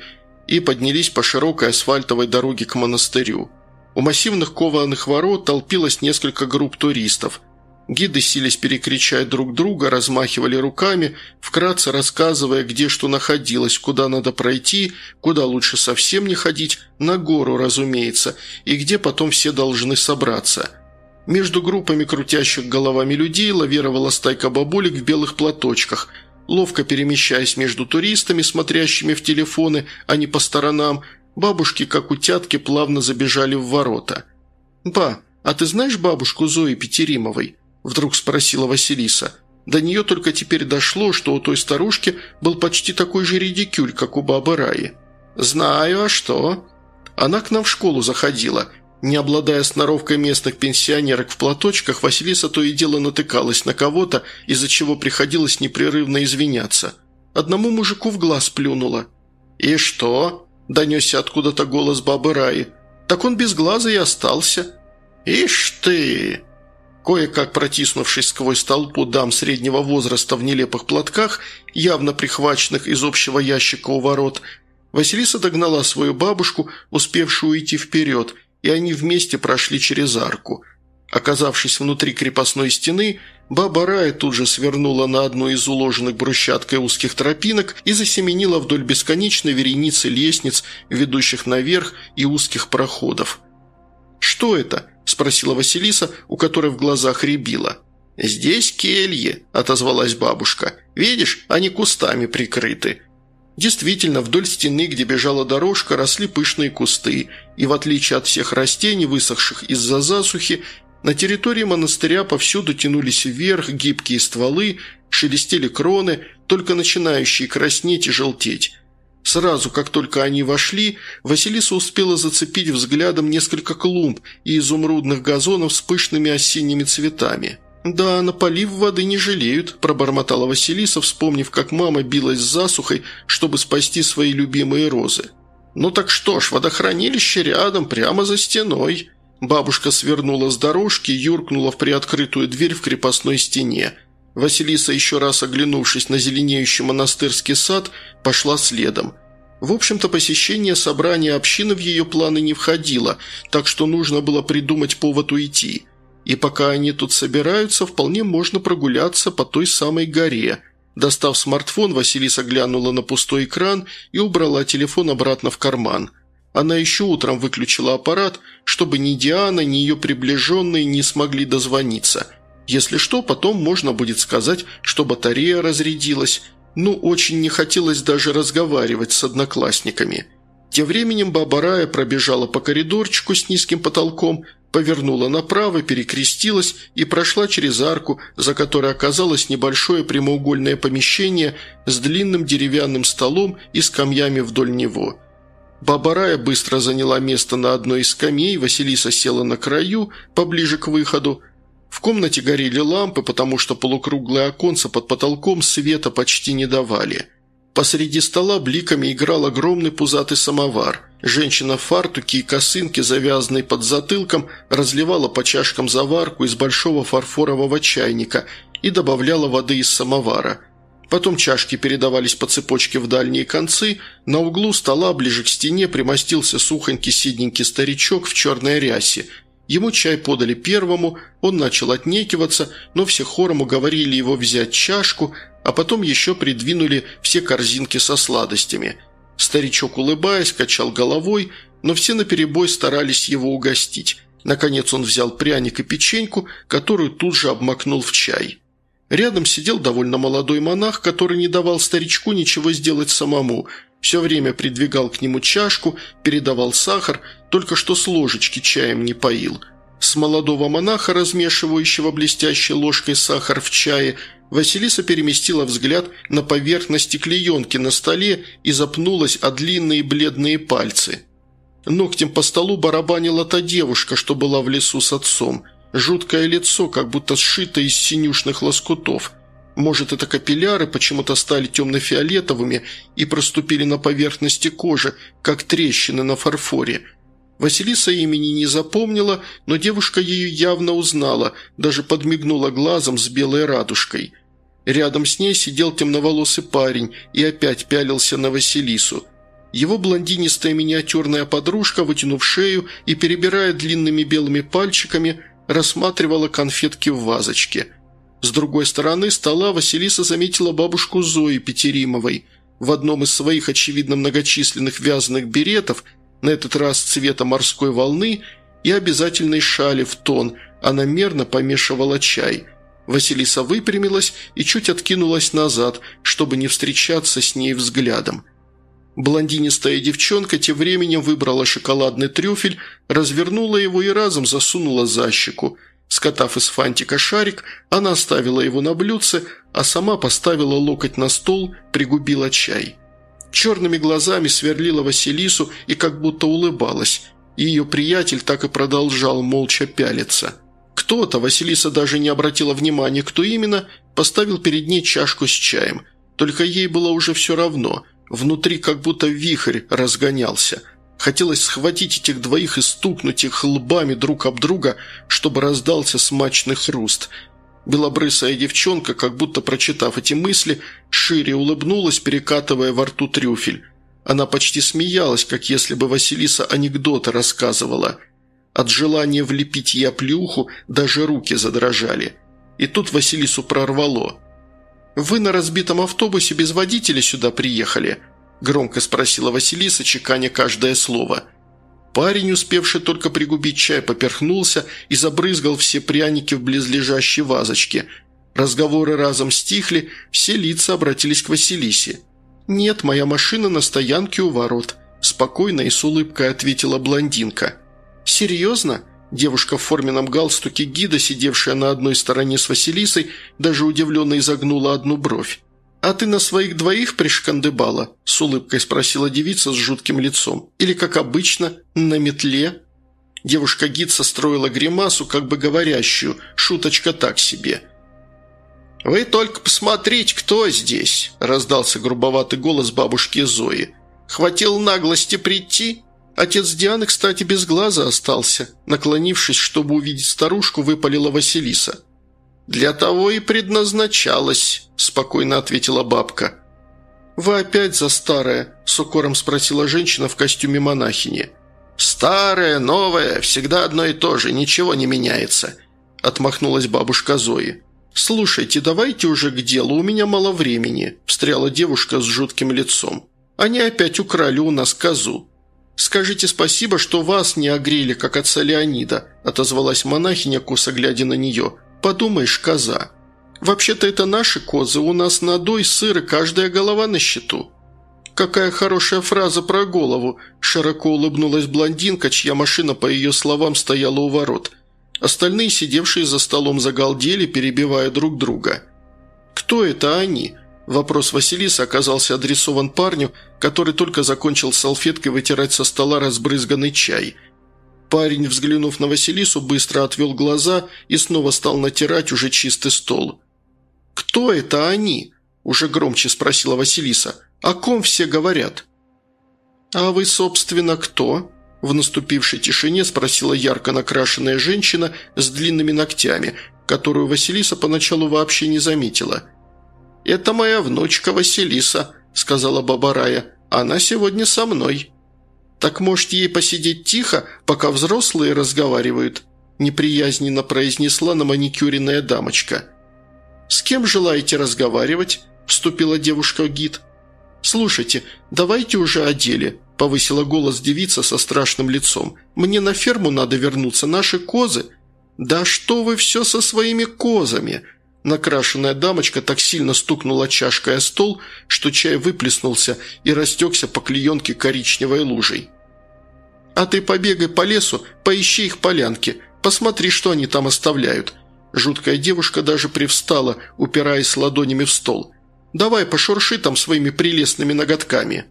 и поднялись по широкой асфальтовой дороге к монастырю. У массивных кованых ворот толпилось несколько групп туристов. Гиды сились перекричать друг друга, размахивали руками, вкратце рассказывая, где что находилось, куда надо пройти, куда лучше совсем не ходить, на гору, разумеется, и где потом все должны собраться – между группами крутящих головами людей лавировала стайка бабулек в белых платочках. Ловко перемещаясь между туристами, смотрящими в телефоны, а не по сторонам, бабушки, как утятки, плавно забежали в ворота. «Ба, а ты знаешь бабушку Зои Петеримовой?» – вдруг спросила Василиса. До нее только теперь дошло, что у той старушки был почти такой же редикюль, как у бабы Раи. «Знаю, а что?» Она к нам в школу заходила. Не обладая сноровкой местных пенсионерок в платочках, Василиса то и дело натыкалась на кого-то, из-за чего приходилось непрерывно извиняться. Одному мужику в глаз плюнула. «И что?» – донесся откуда-то голос бабы Раи. «Так он без глаза и остался». «Ишь ты!» Кое-как протиснувшись сквозь толпу дам среднего возраста в нелепых платках, явно прихваченных из общего ящика у ворот, Василиса догнала свою бабушку, успевшую уйти вперед – и они вместе прошли через арку. Оказавшись внутри крепостной стены, баба Рая тут же свернула на одну из уложенных брусчаткой узких тропинок и засеменила вдоль бесконечной вереницы лестниц, ведущих наверх и узких проходов. «Что это?» – спросила Василиса, у которой в глазах рябило. «Здесь кельи», – отозвалась бабушка. «Видишь, они кустами прикрыты. Действительно, вдоль стены, где бежала дорожка, росли пышные кусты, и в отличие от всех растений, высохших из-за засухи, на территории монастыря повсюду тянулись вверх гибкие стволы, шелестели кроны, только начинающие краснеть и желтеть. Сразу, как только они вошли, Василиса успела зацепить взглядом несколько клумб и изумрудных газонов с пышными осенними цветами – «Да, на полив воды не жалеют», – пробормотала Василиса, вспомнив, как мама билась с засухой, чтобы спасти свои любимые розы. «Ну так что ж, водохранилище рядом, прямо за стеной». Бабушка свернула с дорожки и юркнула в приоткрытую дверь в крепостной стене. Василиса, еще раз оглянувшись на зеленеющий монастырский сад, пошла следом. В общем-то, посещение собрания общины в ее планы не входило, так что нужно было придумать повод уйти – и пока они тут собираются, вполне можно прогуляться по той самой горе. Достав смартфон, Василиса глянула на пустой экран и убрала телефон обратно в карман. Она еще утром выключила аппарат, чтобы ни Диана, ни ее приближенные не смогли дозвониться. Если что, потом можно будет сказать, что батарея разрядилась. Ну, очень не хотелось даже разговаривать с одноклассниками. Тем временем баба Рая пробежала по коридорчику с низким потолком, повернула направо, перекрестилась и прошла через арку, за которой оказалось небольшое прямоугольное помещение с длинным деревянным столом и скамьями вдоль него. Баба Рая быстро заняла место на одной из скамей, Василиса села на краю, поближе к выходу. В комнате горели лампы, потому что полукруглые оконца под потолком света почти не давали. Посреди стола бликами играл огромный пузатый самовар. Женщина в фартуке и косынке, завязанной под затылком, разливала по чашкам заварку из большого фарфорового чайника и добавляла воды из самовара. Потом чашки передавались по цепочке в дальние концы, на углу стола ближе к стене примостился сухонький сидненький старичок в черной рясе. Ему чай подали первому, он начал отнекиваться, но все хором уговорили его взять чашку – а потом еще придвинули все корзинки со сладостями. Старичок, улыбаясь, качал головой, но все наперебой старались его угостить. Наконец он взял пряник и печеньку, которую тут же обмакнул в чай. Рядом сидел довольно молодой монах, который не давал старичку ничего сделать самому. Все время придвигал к нему чашку, передавал сахар, только что с ложечки чаем не поил. С молодого монаха, размешивающего блестящей ложкой сахар в чае, Василиса переместила взгляд на поверхности клеенки на столе и запнулась о длинные бледные пальцы. Ногтем по столу барабанила та девушка, что была в лесу с отцом. Жуткое лицо, как будто сшито из синюшных лоскутов. Может, это капилляры почему-то стали темно-фиолетовыми и проступили на поверхности кожи, как трещины на фарфоре – Василиса имени не запомнила, но девушка ее явно узнала, даже подмигнула глазом с белой радужкой. Рядом с ней сидел темноволосый парень и опять пялился на Василису. Его блондинистая миниатюрная подружка, вытянув шею и перебирая длинными белыми пальчиками, рассматривала конфетки в вазочке. С другой стороны стола Василиса заметила бабушку Зои Петеримовой. В одном из своих, очевидно, многочисленных вязаных беретов – на этот раз цвета морской волны и обязательной шали в тон, она мерно помешивала чай. Василиса выпрямилась и чуть откинулась назад, чтобы не встречаться с ней взглядом. Блондинистая девчонка тем временем выбрала шоколадный трюфель, развернула его и разом засунула за щеку. Скотав из фантика шарик, она оставила его на блюдце, а сама поставила локоть на стол, пригубила чай. Черными глазами сверлила Василису и как будто улыбалась. Ее приятель так и продолжал молча пялиться. Кто-то, Василиса даже не обратила внимания, кто именно, поставил перед ней чашку с чаем. Только ей было уже все равно. Внутри как будто вихрь разгонялся. Хотелось схватить этих двоих и стукнуть их лбами друг об друга, чтобы раздался смачный хруст – Белобрысая девчонка, как будто прочитав эти мысли, шире улыбнулась, перекатывая во рту трюфель. Она почти смеялась, как если бы Василиса анекдоты рассказывала. От желания влепить ей оплюху даже руки задрожали. И тут Василису прорвало. «Вы на разбитом автобусе без водителя сюда приехали?» – громко спросила Василиса, чеканя каждое слово – Парень, успевший только пригубить чай, поперхнулся и забрызгал все пряники в близлежащей вазочке. Разговоры разом стихли, все лица обратились к Василисе. «Нет, моя машина на стоянке у ворот», – спокойно и с улыбкой ответила блондинка. «Серьезно?» Девушка в форменном галстуке гида, сидевшая на одной стороне с Василисой, даже удивленно изогнула одну бровь. «А ты на своих двоих пришкандыбала?» – с улыбкой спросила девица с жутким лицом. «Или, как обычно, на метле?» Девушка-гид состроила гримасу, как бы говорящую, шуточка так себе. «Вы только посмотрите, кто здесь!» – раздался грубоватый голос бабушки Зои. «Хватил наглости прийти?» Отец Дианы, кстати, без глаза остался. Наклонившись, чтобы увидеть старушку, выпалила Василиса. «Для того и предназначалось», – спокойно ответила бабка. «Вы опять за старое?» – с укором спросила женщина в костюме монахини. «Старое, новое, всегда одно и то же, ничего не меняется», – отмахнулась бабушка Зои. «Слушайте, давайте уже к делу, у меня мало времени», – встряла девушка с жутким лицом. «Они опять украли у нас козу». «Скажите спасибо, что вас не огрели, как отца Леонида», – отозвалась монахиня, косо глядя на нее – Подумаешь, коза. Вообще-то это наши козы, у нас надой, сыр и каждая голова на счету». «Какая хорошая фраза про голову!» – широко улыбнулась блондинка, чья машина, по ее словам, стояла у ворот. Остальные, сидевшие за столом, загалдели, перебивая друг друга. «Кто это они?» Вопрос Василиса оказался адресован парню, который только закончил салфеткой вытирать со стола разбрызганный чай. Парень, взглянув на Василису, быстро отвел глаза и снова стал натирать уже чистый стол. «Кто это они?» – уже громче спросила Василиса. «О ком все говорят?» «А вы, собственно, кто?» В наступившей тишине спросила ярко накрашенная женщина с длинными ногтями, которую Василиса поначалу вообще не заметила – «Это моя внучка Василиса», – сказала Бабарая. «Она сегодня со мной». «Так, может, ей посидеть тихо, пока взрослые разговаривают?» – неприязненно произнесла на маникюренная дамочка. «С кем желаете разговаривать?» – вступила девушка-гид. «Слушайте, давайте уже о деле», – повысила голос девица со страшным лицом. «Мне на ферму надо вернуться, наши козы». «Да что вы все со своими козами?» Накрашенная дамочка так сильно стукнула чашкой о стол, что чай выплеснулся и растекся по клеенке коричневой лужей. «А ты побегай по лесу, поищи их полянки, посмотри, что они там оставляют». Жуткая девушка даже привстала, упираясь ладонями в стол. «Давай пошурши там своими прелестными ноготками».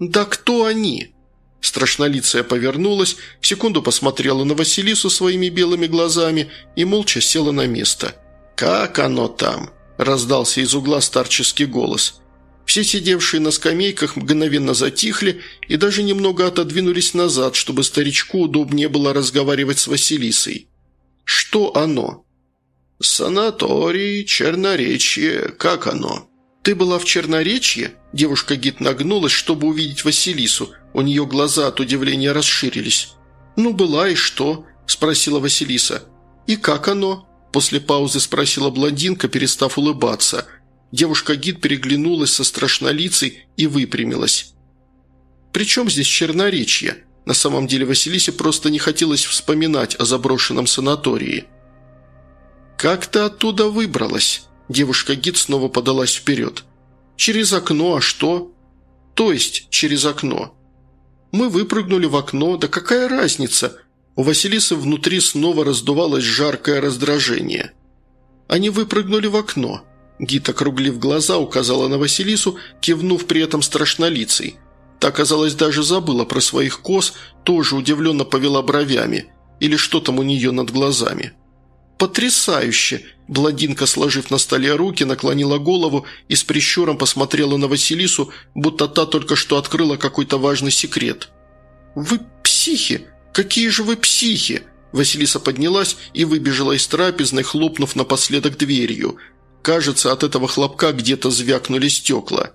«Да кто они?» Страшнолицая повернулась, секунду посмотрела на Василису своими белыми глазами и молча села на место – «Как оно там?» – раздался из угла старческий голос. Все сидевшие на скамейках мгновенно затихли и даже немного отодвинулись назад, чтобы старичку удобнее было разговаривать с Василисой. «Что оно?» «Санаторий, Черноречье. Как оно?» «Ты была в Черноречье?» Девушка-гид нагнулась, чтобы увидеть Василису. У нее глаза от удивления расширились. «Ну, была и что?» – спросила Василиса. «И как оно?» После паузы спросила блондинка, перестав улыбаться. Девушка-гид переглянулась со страшнолицей и выпрямилась. «При чем здесь черноречье?» На самом деле Василисе просто не хотелось вспоминать о заброшенном санатории. «Как ты оттуда выбралась?» Девушка-гид снова подалась вперед. «Через окно, а что?» «То есть через окно?» «Мы выпрыгнули в окно, да какая разница?» У Василисы внутри снова раздувалось жаркое раздражение. Они выпрыгнули в окно. Гид, округлив глаза, указала на Василису, кивнув при этом страшнолицей. Та, казалось, даже забыла про своих коз, тоже удивленно повела бровями. Или что там у нее над глазами. «Потрясающе!» Блондинка, сложив на столе руки, наклонила голову и с прищуром посмотрела на Василису, будто та только что открыла какой-то важный секрет. «Вы психи!» «Какие же вы психи!» Василиса поднялась и выбежала из трапезной, хлопнув напоследок дверью. Кажется, от этого хлопка где-то звякнули стекла.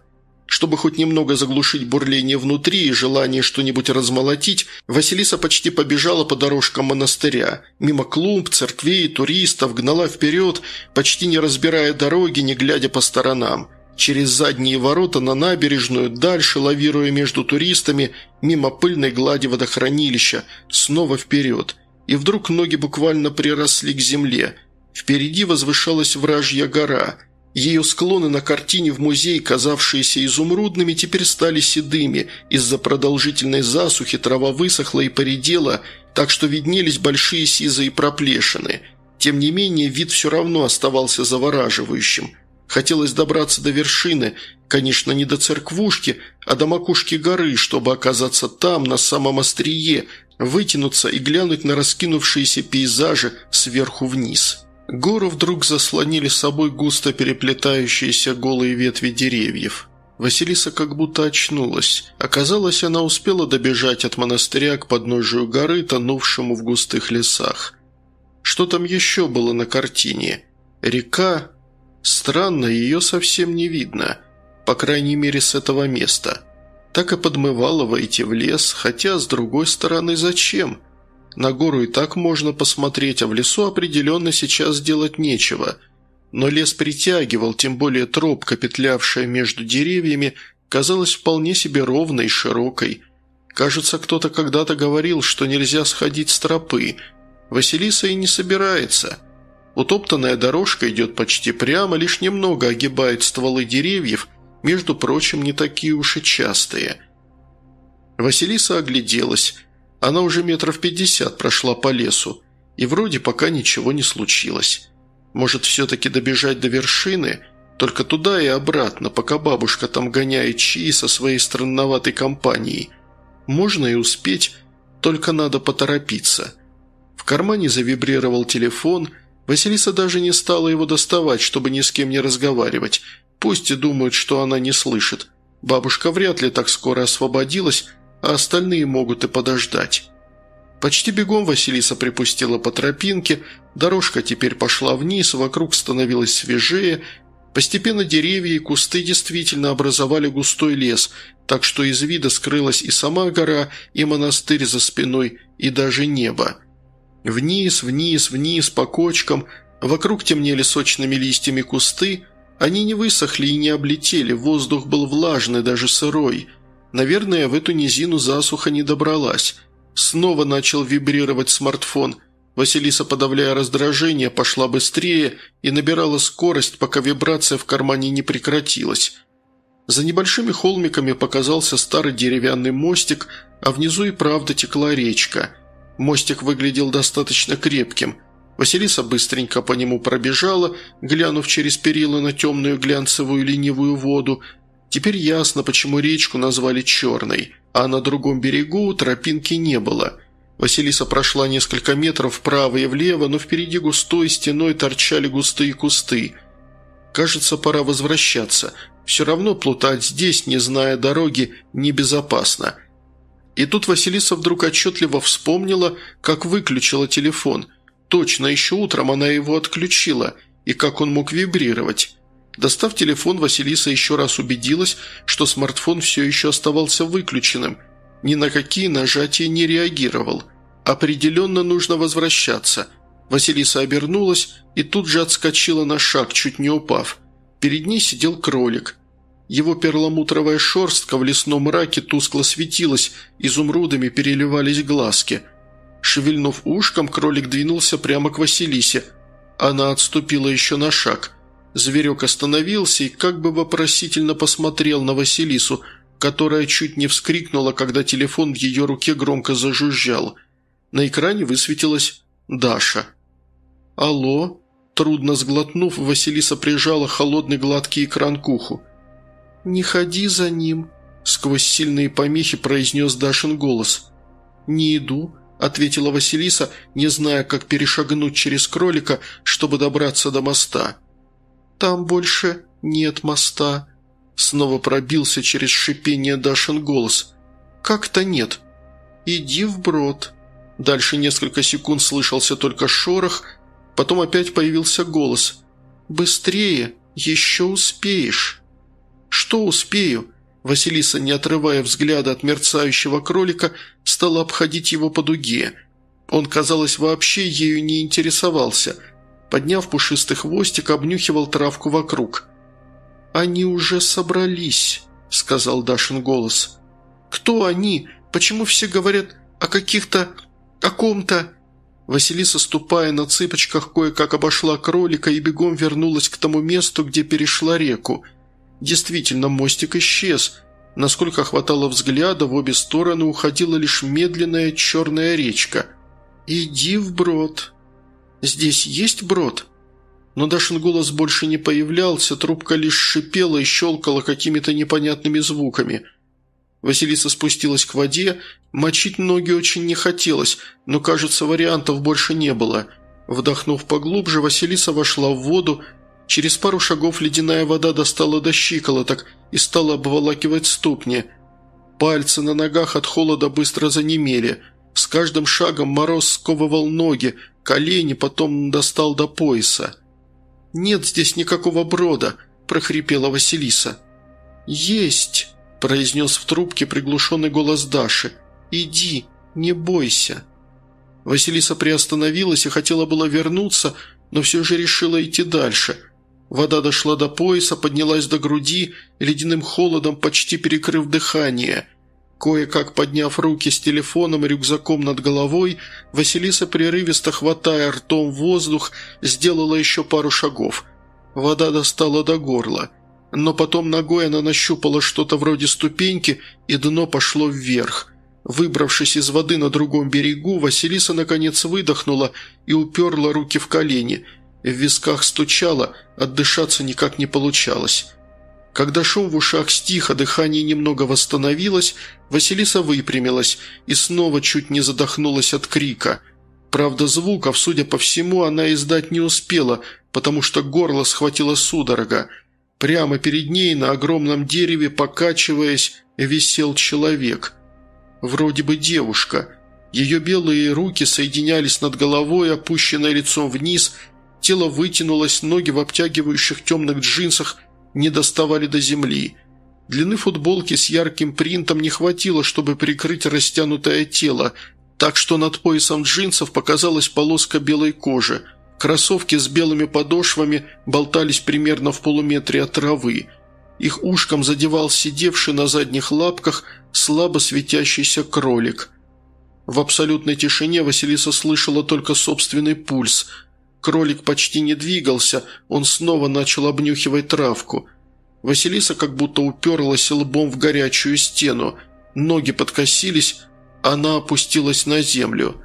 Чтобы хоть немного заглушить бурление внутри и желание что-нибудь размолотить, Василиса почти побежала по дорожкам монастыря. Мимо клумб, церквей, туристов, гнала вперед, почти не разбирая дороги, не глядя по сторонам – Через задние ворота на набережную, дальше лавируя между туристами, мимо пыльной глади водохранилища, снова вперед. И вдруг ноги буквально приросли к земле. Впереди возвышалась вражья гора. Ее склоны на картине в музее, казавшиеся изумрудными, теперь стали седыми. Из-за продолжительной засухи трава высохла и поредела, так что виднелись большие сизые проплешины. Тем не менее, вид все равно оставался завораживающим – Хотелось добраться до вершины, конечно, не до церквушки, а до макушки горы, чтобы оказаться там, на самом острие, вытянуться и глянуть на раскинувшиеся пейзажи сверху вниз. Гору вдруг заслонили собой густо переплетающиеся голые ветви деревьев. Василиса как будто очнулась. Оказалось, она успела добежать от монастыря к подножию горы, тонувшему в густых лесах. Что там еще было на картине? Река, Странно, ее совсем не видно, по крайней мере с этого места. Так и подмывало войти в лес, хотя, с другой стороны, зачем? На гору и так можно посмотреть, а в лесу определенно сейчас делать нечего. Но лес притягивал, тем более тропка, петлявшая между деревьями, казалась вполне себе ровной и широкой. Кажется, кто-то когда-то говорил, что нельзя сходить с тропы. Василиса и не собирается – Утоптанная дорожка идет почти прямо, лишь немного огибает стволы деревьев, между прочим, не такие уж и частые. Василиса огляделась. Она уже метров пятьдесят прошла по лесу, и вроде пока ничего не случилось. Может, все-таки добежать до вершины? Только туда и обратно, пока бабушка там гоняет чаи со своей странноватой компанией. Можно и успеть, только надо поторопиться. В кармане завибрировал телефон. Василиса даже не стала его доставать, чтобы ни с кем не разговаривать. Пусть и думают, что она не слышит. Бабушка вряд ли так скоро освободилась, а остальные могут и подождать. Почти бегом Василиса припустила по тропинке, дорожка теперь пошла вниз, вокруг становилось свежее, Постепенно деревья и кусты действительно образовали густой лес, так что из вида скрылась и сама гора, и монастырь за спиной, и даже небо. Вниз, вниз, вниз, по кочкам, вокруг темнели сочными листьями кусты, они не высохли и не облетели, воздух был влажный, даже сырой. Наверное, в эту низину засуха не добралась. Снова начал вибрировать смартфон – Василиса, подавляя раздражение, пошла быстрее и набирала скорость, пока вибрация в кармане не прекратилась. За небольшими холмиками показался старый деревянный мостик, а внизу и правда текла речка. Мостик выглядел достаточно крепким. Василиса быстренько по нему пробежала, глянув через перила на темную глянцевую ленивую воду. Теперь ясно, почему речку назвали «черной», а на другом берегу тропинки не было – Василиса прошла несколько метров вправо и влево, но впереди густой стеной торчали густые кусты. Кажется, пора возвращаться. Все равно плутать здесь, не зная дороги, небезопасно. И тут Василиса вдруг отчетливо вспомнила, как выключила телефон. Точно, еще утром она его отключила, и как он мог вибрировать. Достав телефон, Василиса еще раз убедилась, что смартфон все еще оставался выключенным – ни на какие нажатия не реагировал. Определенно нужно возвращаться. Василиса обернулась и тут же отскочила на шаг, чуть не упав. Перед ней сидел кролик. Его перламутровая шерстка в лесном мраке тускло светилась, изумрудами переливались глазки. Шевельнув ушком, кролик двинулся прямо к Василисе. Она отступила еще на шаг. Зверек остановился и как бы вопросительно посмотрел на Василису – которая чуть не вскрикнула, когда телефон в ее руке громко зажужжал. На экране высветилась Даша. «Алло?» Трудно сглотнув, Василиса прижала холодный гладкий экран к уху. «Не ходи за ним», – сквозь сильные помехи произнес Дашин голос. «Не иду», – ответила Василиса, не зная, как перешагнуть через кролика, чтобы добраться до моста. «Там больше нет моста», Снова пробился через шипение Дашин голос. «Как-то нет. Иди вброд». Дальше несколько секунд слышался только шорох, потом опять появился голос. «Быстрее, еще успеешь». «Что успею?» Василиса, не отрывая взгляда от мерцающего кролика, стала обходить его по дуге. Он, казалось, вообще ею не интересовался. Подняв пушистый хвостик, обнюхивал травку вокруг – «Они уже собрались», – сказал Дашин голос. «Кто они? Почему все говорят о каких-то... о ком-то...» Василиса, ступая на цыпочках, кое-как обошла кролика и бегом вернулась к тому месту, где перешла реку. Действительно, мостик исчез. Насколько хватало взгляда, в обе стороны уходила лишь медленная черная речка. «Иди вброд». «Здесь есть брод?» Но Дашин голос больше не появлялся, трубка лишь шипела и щелкала какими-то непонятными звуками. Василиса спустилась к воде, мочить ноги очень не хотелось, но, кажется, вариантов больше не было. Вдохнув поглубже, Василиса вошла в воду, через пару шагов ледяная вода достала до щиколоток и стала обволакивать ступни. Пальцы на ногах от холода быстро занемели. С каждым шагом мороз сковывал ноги, колени потом достал до пояса. «Нет здесь никакого брода», – прохрипела Василиса. «Есть», – произнес в трубке приглушенный голос Даши. «Иди, не бойся». Василиса приостановилась и хотела было вернуться, но все же решила идти дальше. Вода дошла до пояса, поднялась до груди, ледяным холодом почти перекрыв дыхание. Кое-как подняв руки с телефоном и рюкзаком над головой, Василиса, прерывисто хватая ртом воздух, сделала еще пару шагов. Вода достала до горла. Но потом ногой она нащупала что-то вроде ступеньки, и дно пошло вверх. Выбравшись из воды на другом берегу, Василиса наконец выдохнула и уперла руки в колени. В висках стучало, отдышаться никак не получалось. Когда шум в ушах стих, а дыхание немного восстановилось, Василиса выпрямилась и снова чуть не задохнулась от крика. Правда, звуков, судя по всему, она издать не успела, потому что горло схватило судорога. Прямо перед ней на огромном дереве, покачиваясь, висел человек. Вроде бы девушка. Ее белые руки соединялись над головой, опущенное лицом вниз, тело вытянулось, ноги в обтягивающих темных джинсах не доставали до земли. Длины футболки с ярким принтом не хватило, чтобы прикрыть растянутое тело, так что над поясом джинсов показалась полоска белой кожи. Кроссовки с белыми подошвами болтались примерно в полуметре от травы. Их ушком задевал сидевший на задних лапках слабо светящийся кролик. В абсолютной тишине Василиса слышала только собственный пульс – Кролик почти не двигался, он снова начал обнюхивать травку. Василиса как будто уперлась лбом в горячую стену. Ноги подкосились, она опустилась на землю.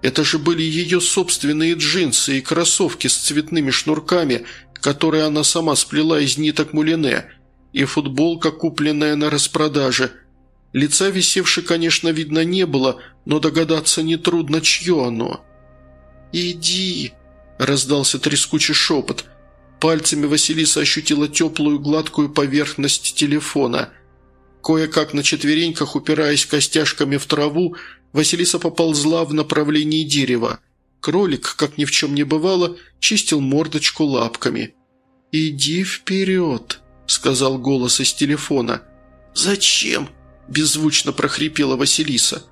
Это же были ее собственные джинсы и кроссовки с цветными шнурками, которые она сама сплела из ниток мулине, и футболка, купленная на распродаже. Лица висевшей, конечно, видно не было, но догадаться нетрудно, чье оно. «Иди!» Раздался трескучий шепот. Пальцами Василиса ощутила теплую гладкую поверхность телефона. Кое-как на четвереньках, упираясь костяшками в траву, Василиса поползла в направлении дерева. Кролик, как ни в чем не бывало, чистил мордочку лапками. «Иди вперед», — сказал голос из телефона. «Зачем?» – беззвучно прохрипела Василиса.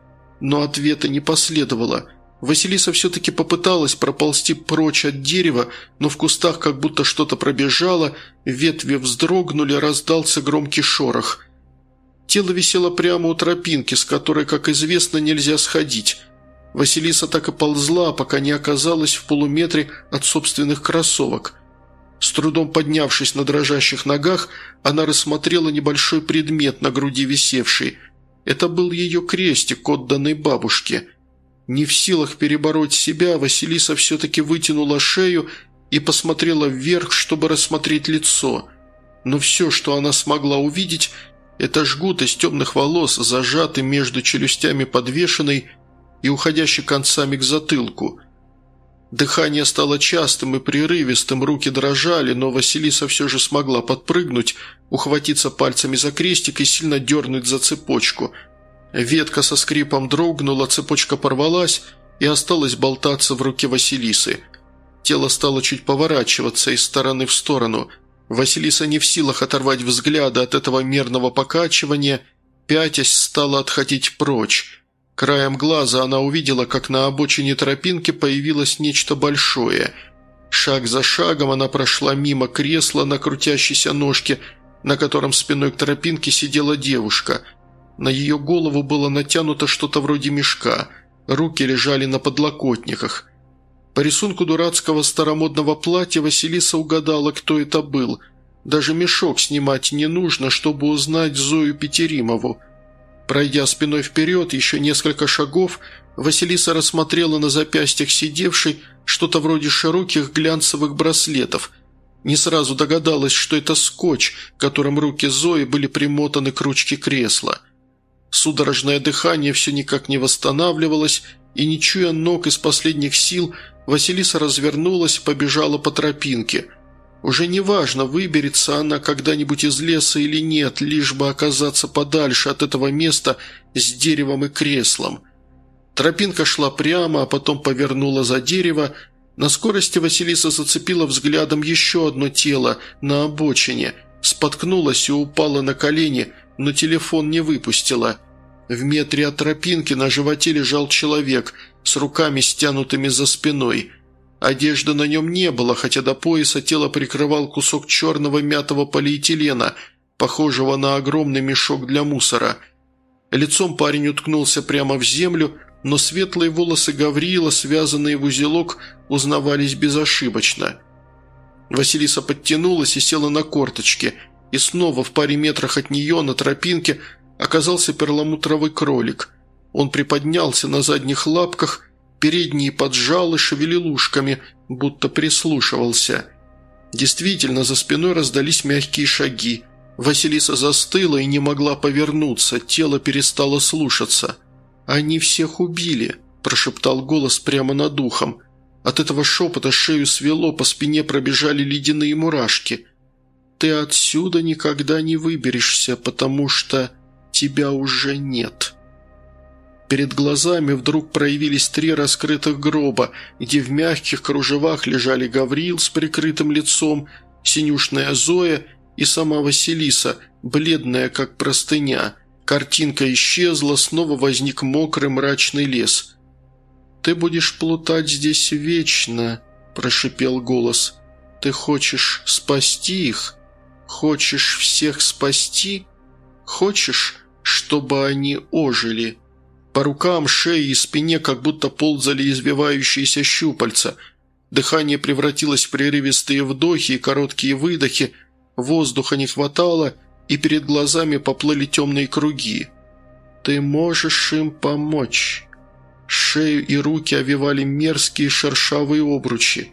Но ответа не последовало. Василиса все-таки попыталась проползти прочь от дерева, но в кустах как будто что-то пробежало, ветви вздрогнули, раздался громкий шорох. Тело висело прямо у тропинки, с которой, как известно, нельзя сходить. Василиса так и ползла, пока не оказалась в полуметре от собственных кроссовок. С трудом поднявшись на дрожащих ногах, она рассмотрела небольшой предмет на груди висевший. Это был ее крестик, отданный бабушке – не в силах перебороть себя, Василиса все-таки вытянула шею и посмотрела вверх, чтобы рассмотреть лицо. Но все, что она смогла увидеть, это жгут из темных волос, зажатый между челюстями подвешенной и уходящий концами к затылку. Дыхание стало частым и прерывистым, руки дрожали, но Василиса все же смогла подпрыгнуть, ухватиться пальцами за крестик и сильно дернуть за цепочку – Ветка со скрипом дрогнула, цепочка порвалась и осталась болтаться в руке Василисы. Тело стало чуть поворачиваться из стороны в сторону. Василиса не в силах оторвать взгляда от этого мерного покачивания, пятясь стала отходить прочь. Краем глаза она увидела, как на обочине тропинки появилось нечто большое. Шаг за шагом она прошла мимо кресла на крутящейся ножке, на котором спиной к тропинке сидела девушка – на ее голову было натянуто что-то вроде мешка, руки лежали на подлокотниках. По рисунку дурацкого старомодного платья Василиса угадала, кто это был. Даже мешок снимать не нужно, чтобы узнать Зою Петеримову. Пройдя спиной вперед еще несколько шагов, Василиса рассмотрела на запястьях сидевшей что-то вроде широких глянцевых браслетов. Не сразу догадалась, что это скотч, которым руки Зои были примотаны к ручке кресла – Судорожное дыхание все никак не восстанавливалось, и, не чуя ног из последних сил, Василиса развернулась и побежала по тропинке. Уже не важно, выберется она когда-нибудь из леса или нет, лишь бы оказаться подальше от этого места с деревом и креслом. Тропинка шла прямо, а потом повернула за дерево. На скорости Василиса зацепила взглядом еще одно тело на обочине, споткнулась и упала на колени – но телефон не выпустила. В метре от тропинки на животе лежал человек с руками стянутыми за спиной. Одежды на нем не было, хотя до пояса тело прикрывал кусок черного мятого полиэтилена, похожего на огромный мешок для мусора. Лицом парень уткнулся прямо в землю, но светлые волосы Гавриила, связанные в узелок, узнавались безошибочно. Василиса подтянулась и села на корточки – и снова в паре метрах от нее на тропинке оказался перламутровый кролик. Он приподнялся на задних лапках передние поджал и шевелил ушками, будто прислушивался. Действительно, за спиной раздались мягкие шаги. Василиса застыла и не могла повернуться, тело перестало слушаться. «Они всех убили», – прошептал голос прямо над духом. От этого шепота шею свело, по спине пробежали ледяные мурашки. «Ты отсюда никогда не выберешься, потому что тебя уже нет». Перед глазами вдруг проявились три раскрытых гроба, где в мягких кружевах лежали Гаврил с прикрытым лицом, синюшная Зоя и сама Василиса, бледная как простыня. Картинка исчезла, снова возник мокрый мрачный лес. «Ты будешь плутать здесь вечно», – прошипел голос. «Ты хочешь спасти их? Хочешь всех спасти? Хочешь, чтобы они ожили?» По рукам, шее и спине как будто ползали извивающиеся щупальца. Дыхание превратилось в прерывистые вдохи и короткие выдохи, воздуха не хватало, и перед глазами поплыли темные круги. «Ты можешь им помочь». Шею и руки овивали мерзкие шершавые обручи.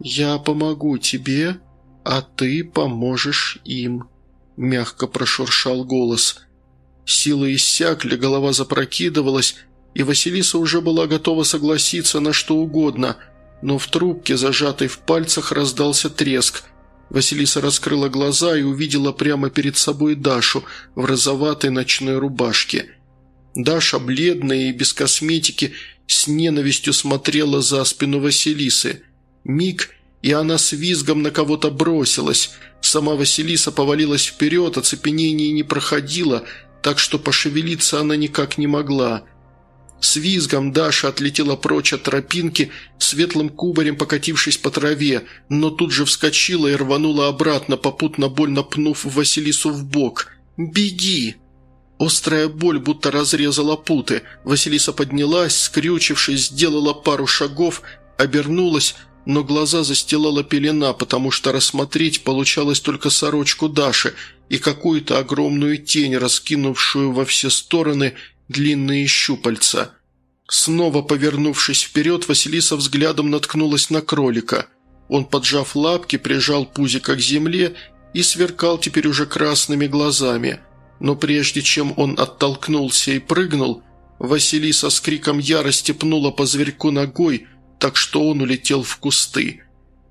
«Я помогу тебе, а ты поможешь им», – мягко прошуршал голос – Силы иссякли, голова запрокидывалась, и Василиса уже была готова согласиться на что угодно, но в трубке, зажатой в пальцах, раздался треск. Василиса раскрыла глаза и увидела прямо перед собой Дашу в розоватой ночной рубашке. Даша, бледная и без косметики, с ненавистью смотрела за спину Василисы. Миг, и она с визгом на кого-то бросилась. Сама Василиса повалилась вперед, оцепенение не проходило – так что пошевелиться она никак не могла. С визгом Даша отлетела прочь от тропинки, светлым кубарем покатившись по траве, но тут же вскочила и рванула обратно, попутно больно пнув Василису в бок. «Беги!» Острая боль будто разрезала путы. Василиса поднялась, скрючившись, сделала пару шагов, обернулась, но глаза застилала пелена, потому что рассмотреть получалось только сорочку Даши и какую-то огромную тень, раскинувшую во все стороны длинные щупальца. Снова повернувшись вперед, Василиса взглядом наткнулась на кролика. Он, поджав лапки, прижал пузико к земле и сверкал теперь уже красными глазами. Но прежде чем он оттолкнулся и прыгнул, Василиса с криком ярости пнула по зверьку ногой – так что он улетел в кусты.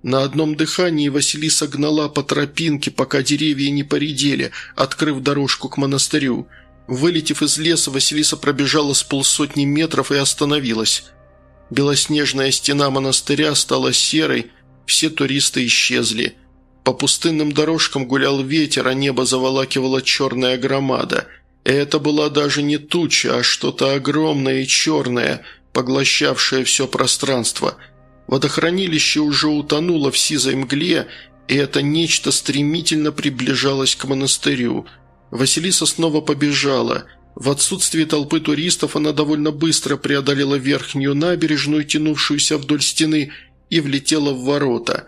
На одном дыхании Василиса гнала по тропинке, пока деревья не поредели, открыв дорожку к монастырю. Вылетев из леса, Василиса пробежала с полсотни метров и остановилась. Белоснежная стена монастыря стала серой, все туристы исчезли. По пустынным дорожкам гулял ветер, а небо заволакивала черная громада. Это была даже не туча, а что-то огромное и черное – поглощавшее все пространство. Водохранилище уже утонуло в сизой мгле, и это нечто стремительно приближалось к монастырю. Василиса снова побежала. В отсутствие толпы туристов она довольно быстро преодолела верхнюю набережную, тянувшуюся вдоль стены, и влетела в ворота.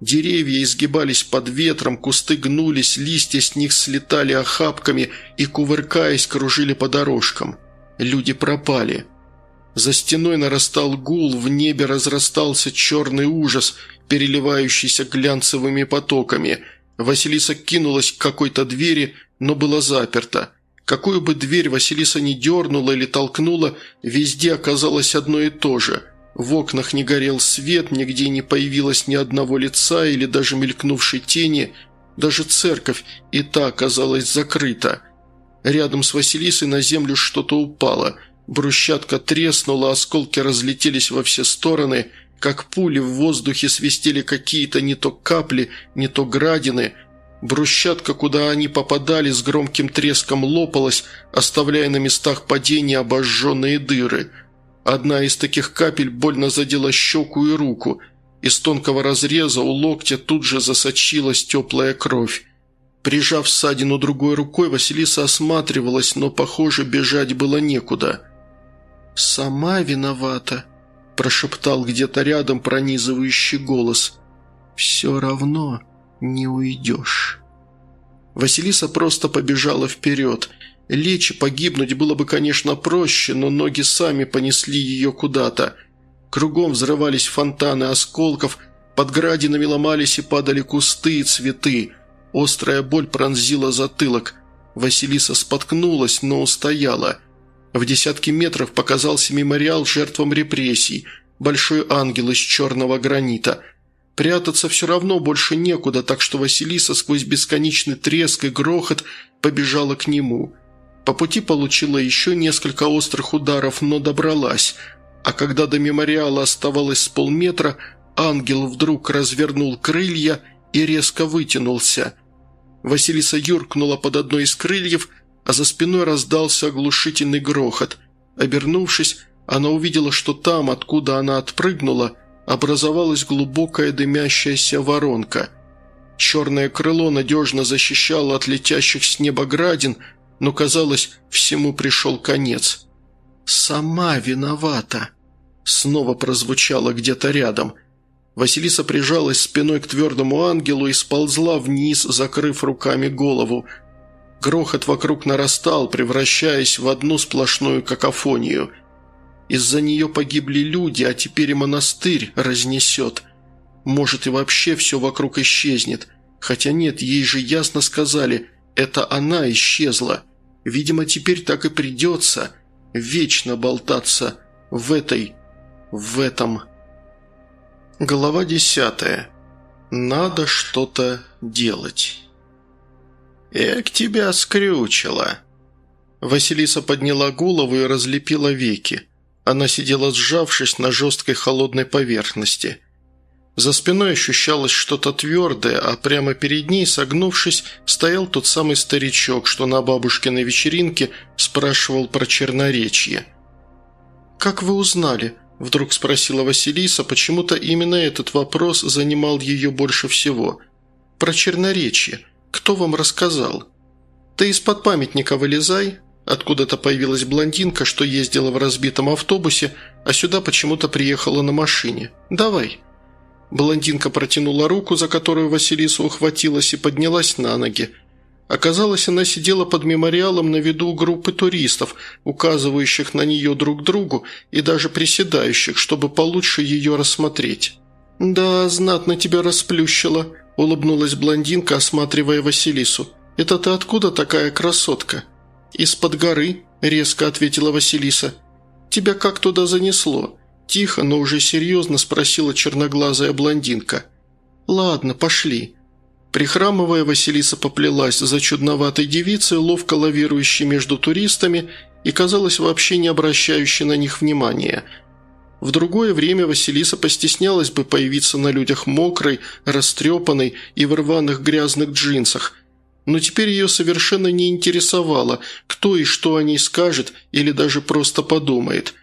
Деревья изгибались под ветром, кусты гнулись, листья с них слетали охапками и, кувыркаясь, кружили по дорожкам. Люди пропали. За стеной нарастал гул, в небе разрастался черный ужас, переливающийся глянцевыми потоками. Василиса кинулась к какой-то двери, но была заперта. Какую бы дверь Василиса не дернула или толкнула, везде оказалось одно и то же. В окнах не горел свет, нигде не появилось ни одного лица или даже мелькнувшей тени, даже церковь и та оказалась закрыта. Рядом с Василисой на землю что-то упало – Брусчатка треснула, осколки разлетелись во все стороны, как пули в воздухе свистели какие-то не то капли, не то градины. Брусчатка, куда они попадали, с громким треском лопалась, оставляя на местах падения обожженные дыры. Одна из таких капель больно задела щеку и руку. Из тонкого разреза у локтя тут же засочилась теплая кровь. Прижав ссадину другой рукой, Василиса осматривалась, но, похоже, бежать было некуда. «Сама виновата», – прошептал где-то рядом пронизывающий голос. «Все равно не уйдешь». Василиса просто побежала вперед. Лечь и погибнуть было бы, конечно, проще, но ноги сами понесли ее куда-то. Кругом взрывались фонтаны осколков, под градинами ломались и падали кусты и цветы. Острая боль пронзила затылок. Василиса споткнулась, но устояла. В десятки метров показался мемориал жертвам репрессий. Большой ангел из черного гранита. Прятаться все равно больше некуда, так что Василиса сквозь бесконечный треск и грохот побежала к нему. По пути получила еще несколько острых ударов, но добралась. А когда до мемориала оставалось с полметра, ангел вдруг развернул крылья и резко вытянулся. Василиса юркнула под одной из крыльев, а за спиной раздался оглушительный грохот. Обернувшись, она увидела, что там, откуда она отпрыгнула, образовалась глубокая дымящаяся воронка. Черное крыло надежно защищало от летящих с неба градин, но, казалось, всему пришел конец. «Сама виновата!» Снова прозвучало где-то рядом – Василиса прижалась спиной к твердому ангелу и сползла вниз, закрыв руками голову. Грохот вокруг нарастал, превращаясь в одну сплошную какофонию. Из-за нее погибли люди, а теперь и монастырь разнесет. Может и вообще все вокруг исчезнет. Хотя нет, ей же ясно сказали, это она исчезла. Видимо, теперь так и придется вечно болтаться в этой... в этом... Глава десятая. Надо что-то делать. «Эк, тебя скрючило!» Василиса подняла голову и разлепила веки. Она сидела сжавшись на жесткой холодной поверхности. За спиной ощущалось что-то твердое, а прямо перед ней, согнувшись, стоял тот самый старичок, что на бабушкиной вечеринке спрашивал про черноречье. «Как вы узнали?» – вдруг спросила Василиса, почему-то именно этот вопрос занимал ее больше всего. «Про черноречье. Кто вам рассказал?» «Ты из-под памятника вылезай», Откуда-то появилась блондинка, что ездила в разбитом автобусе, а сюда почему-то приехала на машине. «Давай». Блондинка протянула руку, за которую Василиса ухватилась и поднялась на ноги. Оказалось, она сидела под мемориалом на виду группы туристов, указывающих на нее друг другу и даже приседающих, чтобы получше ее рассмотреть. «Да, знатно тебя расплющило», – улыбнулась блондинка, осматривая Василису. «Это ты откуда такая красотка?» «Из-под горы», – резко ответила Василиса. «Тебя как туда занесло?» Тихо, но уже серьезно спросила черноглазая блондинка. «Ладно, пошли». Прихрамывая, Василиса поплелась за чудноватой девицей, ловко лавирующей между туристами и, казалось, вообще не обращающей на них внимания. В другое время Василиса постеснялась бы появиться на людях мокрой, растрепанной и в рваных грязных джинсах, но теперь ее совершенно не интересовало, кто и что о ней скажет или даже просто подумает.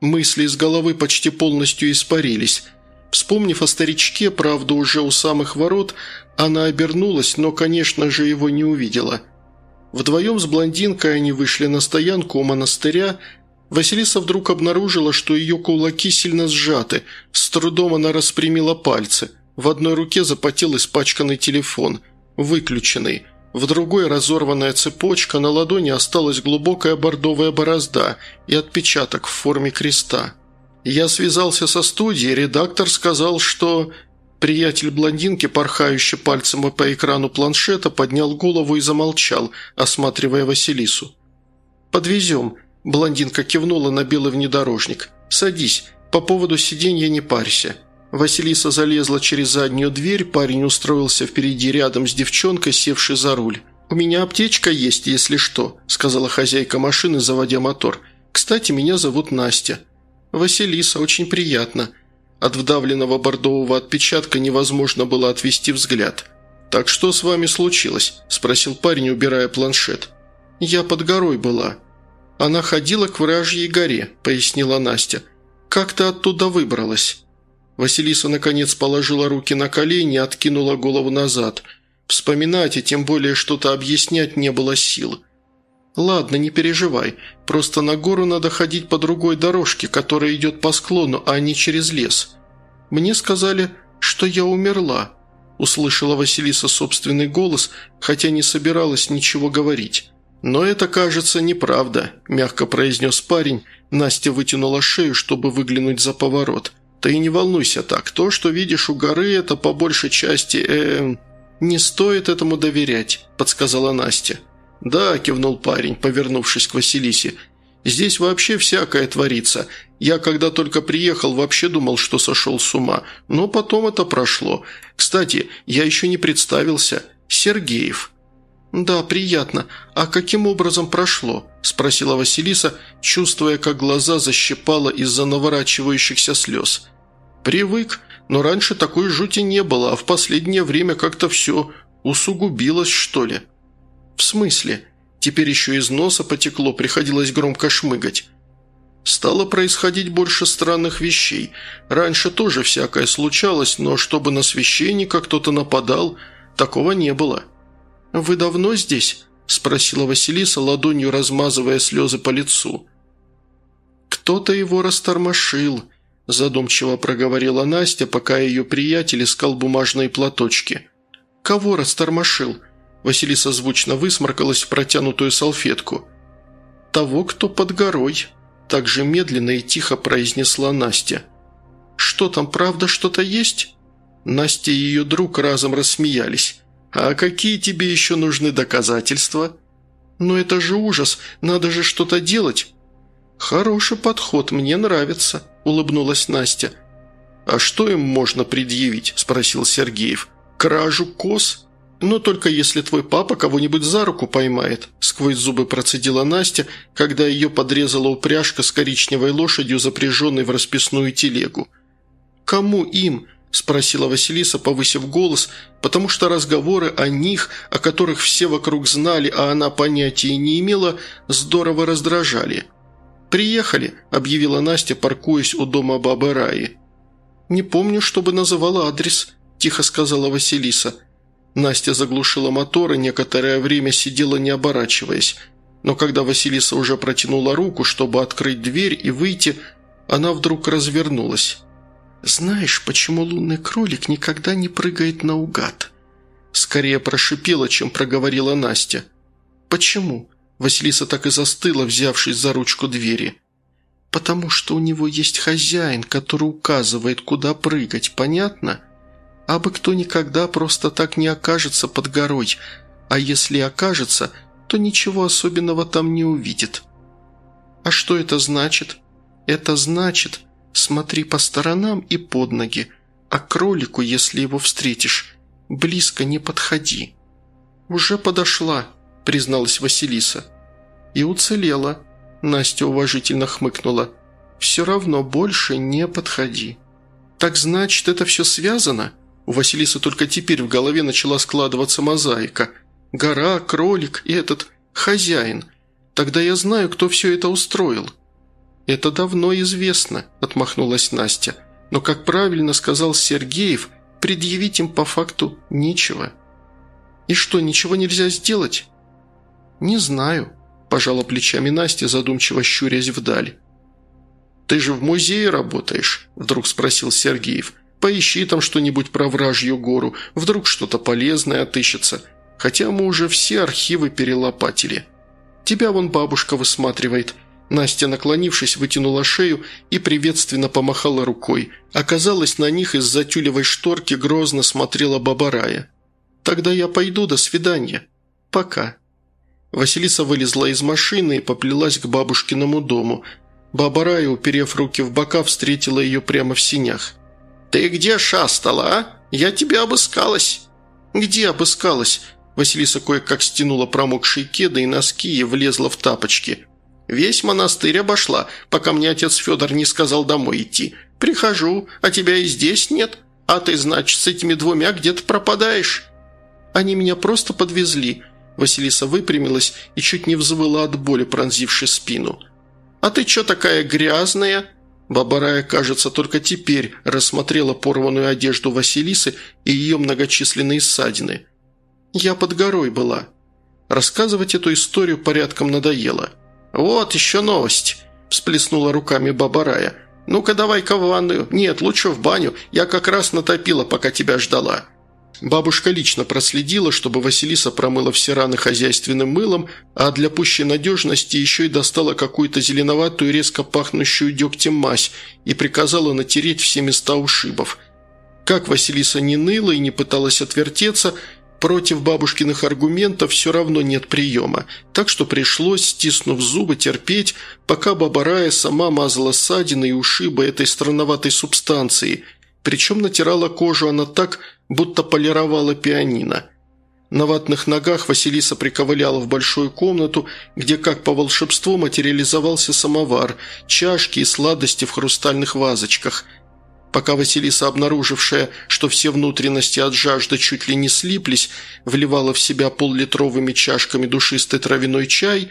Мысли из головы почти полностью испарились. Вспомнив о старичке, правда, уже у самых ворот, она обернулась, но, конечно же, его не увидела. Вдвоем с блондинкой они вышли на стоянку у монастыря. Василиса вдруг обнаружила, что ее кулаки сильно сжаты. С трудом она распрямила пальцы. В одной руке запотел испачканный телефон. Выключенный. В другой разорванная цепочка, на ладони осталась глубокая бордовая борозда и отпечаток в форме креста. Я связался со студией, редактор сказал, что... Приятель блондинки, порхающий пальцем по экрану планшета, поднял голову и замолчал, осматривая Василису. «Подвезем», – блондинка кивнула на белый внедорожник. «Садись, по поводу сиденья не парься». Василиса залезла через заднюю дверь, парень устроился впереди рядом с девчонкой, севшей за руль. «У меня аптечка есть, если что», – сказала хозяйка машины, заводя мотор. «Кстати, меня зовут Настя». «Василиса, очень приятно», от вдавленного бордового отпечатка невозможно было отвести взгляд. «Так что с вами случилось?» – спросил парень, убирая планшет. «Я под горой была». «Она ходила к вражьей горе», – пояснила Настя. «Как ты оттуда выбралась?» Василиса, наконец, положила руки на колени и откинула голову назад. Вспоминать и тем более что-то объяснять не было сил. «Ладно, не переживай. Просто на гору надо ходить по другой дорожке, которая идет по склону, а не через лес. Мне сказали, что я умерла», – услышала Василиса собственный голос, хотя не собиралась ничего говорить. «Но это, кажется, неправда», – мягко произнес парень. Настя вытянула шею, чтобы выглянуть за поворот. «Ты не волнуйся так. То, что видишь у горы, это по большей части... Э, не стоит этому доверять», – подсказала Настя. «Да», – кивнул парень, повернувшись к Василисе. «Здесь вообще всякое творится. Я, когда только приехал, вообще думал, что сошел с ума. Но потом это прошло. Кстати, я еще не представился. Сергеев». «Да, приятно. А каким образом прошло?» – спросила Василиса, чувствуя, как глаза защипала из-за наворачивающихся слез. «Привык, но раньше такой жути не было, а в последнее время как-то все усугубилось, что ли». «В смысле? Теперь еще из носа потекло, приходилось громко шмыгать». Стало происходить больше странных вещей. Раньше тоже всякое случалось, но чтобы на священника кто-то нападал, такого не было. «Вы давно здесь?» – спросила Василиса, ладонью размазывая слезы по лицу. «Кто-то его растормошил», – задумчиво проговорила Настя, пока ее приятель искал бумажные платочки. «Кого растормошил?» Василиса звучно высморкалась в протянутую салфетку. «Того, кто под горой», – также медленно и тихо произнесла Настя. «Что там, правда, что-то есть?» Настя и ее друг разом рассмеялись. «А какие тебе еще нужны доказательства?» «Ну это же ужас, надо же что-то делать». «Хороший подход, мне нравится», – улыбнулась Настя. «А что им можно предъявить?» – спросил Сергеев. «Кражу коз?» «Но только если твой папа кого-нибудь за руку поймает», – сквозь зубы процедила Настя, когда ее подрезала упряжка с коричневой лошадью, запряженной в расписную телегу. «Кому им?» – спросила Василиса, повысив голос, потому что разговоры о них, о которых все вокруг знали, а она понятия не имела, здорово раздражали. «Приехали», – объявила Настя, паркуясь у дома бабы Раи. «Не помню, чтобы называла адрес», – тихо сказала Василиса. Настя заглушила мотор и некоторое время сидела, не оборачиваясь. Но когда Василиса уже протянула руку, чтобы открыть дверь и выйти, она вдруг развернулась. «Знаешь, почему лунный кролик никогда не прыгает наугад?» Скорее прошипела, чем проговорила Настя. «Почему?» Василиса так и застыла, взявшись за ручку двери. «Потому что у него есть хозяин, который указывает, куда прыгать, понятно? А бы кто никогда просто так не окажется под горой, а если окажется, то ничего особенного там не увидит». «А что это значит?» «Это значит, Смотри по сторонам и под ноги, а кролику, если его встретишь, близко не подходи». «Уже подошла», – призналась Василиса. «И уцелела», – Настя уважительно хмыкнула. «Все равно больше не подходи». «Так значит, это все связано?» У Василисы только теперь в голове начала складываться мозаика. «Гора, кролик и этот хозяин. Тогда я знаю, кто все это устроил». «Это давно известно», – отмахнулась Настя. «Но, как правильно сказал Сергеев, предъявить им по факту нечего». «И что, ничего нельзя сделать?» «Не знаю», – пожала плечами Настя, задумчиво щурясь вдаль. «Ты же в музее работаешь?» – вдруг спросил Сергеев. «Поищи там что-нибудь про вражью гору, вдруг что-то полезное отыщется. Хотя мы уже все архивы перелопатили. Тебя вон бабушка высматривает, Настя, наклонившись, вытянула шею и приветственно помахала рукой. Оказалось, на них из-за тюлевой шторки грозно смотрела Бабарая. «Тогда я пойду, до свидания. Пока». Василиса вылезла из машины и поплелась к бабушкиному дому. Бабарая, уперев руки в бока, встретила ее прямо в синях. «Ты где шастала, а? Я тебя обыскалась». «Где обыскалась?» Василиса кое-как стянула промокшие кеды и носки и влезла в тапочки – Весь монастырь обошла, пока мне отец Федор не сказал домой идти. Прихожу, а тебя и здесь нет. А ты, значит, с этими двумя где-то пропадаешь». «Они меня просто подвезли». Василиса выпрямилась и чуть не взвыла от боли, пронзившей спину. «А ты чё такая грязная?» Бабарая, кажется, только теперь рассмотрела порванную одежду Василисы и ее многочисленные ссадины. «Я под горой была». Рассказывать эту историю порядком надоело – «Вот еще новость», – всплеснула руками Бабарая. «Ну-ка давай-ка в ванную. Нет, лучше в баню. Я как раз натопила, пока тебя ждала». Бабушка лично проследила, чтобы Василиса промыла все раны хозяйственным мылом, а для пущей надежности еще и достала какую-то зеленоватую резко пахнущую дегтем мазь и приказала натереть все места ушибов. Как Василиса не ныла и не пыталась отвертеться, против бабушкиных аргументов все равно нет приема, так что пришлось, стиснув зубы, терпеть, пока баба Рая сама мазала ссадины и ушибы этой странноватой субстанцией, причем натирала кожу она так, будто полировала пианино. На ватных ногах Василиса приковыляла в большую комнату, где, как по волшебству, материализовался самовар, чашки и сладости в хрустальных вазочках. Пока Василиса, обнаружившая, что все внутренности от жажды чуть ли не слиплись, вливала в себя поллитровыми чашками душистый травяной чай,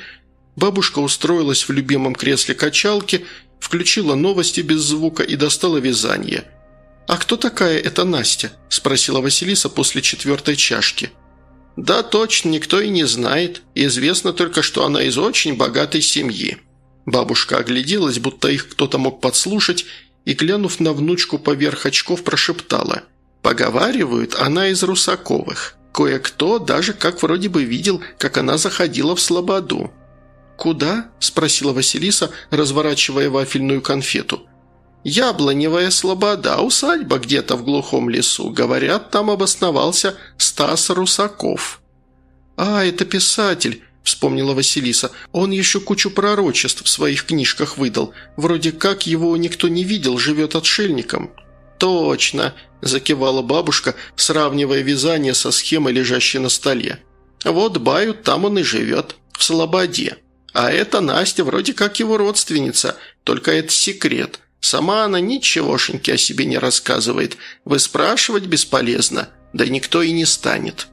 бабушка устроилась в любимом кресле качалки, включила новости без звука и достала вязание – «А кто такая эта Настя?» – спросила Василиса после четвертой чашки. «Да точно, никто и не знает. Известно только, что она из очень богатой семьи». Бабушка огляделась, будто их кто-то мог подслушать, и, глянув на внучку поверх очков, прошептала. «Поговаривают, она из Русаковых. Кое-кто даже как вроде бы видел, как она заходила в Слободу». «Куда?» – спросила Василиса, разворачивая вафельную конфету. Яблоневая слобода, усадьба где-то в глухом лесу. Говорят, там обосновался Стас Русаков». «А, это писатель», – вспомнила Василиса. «Он еще кучу пророчеств в своих книжках выдал. Вроде как его никто не видел, живет отшельником». «Точно», – закивала бабушка, сравнивая вязание со схемой, лежащей на столе. «Вот Бают там он и живет, в Слободе. А это Настя, вроде как его родственница, только это секрет. Сама она ничегошеньки о себе не рассказывает. Вы спрашивать бесполезно, да никто и не станет».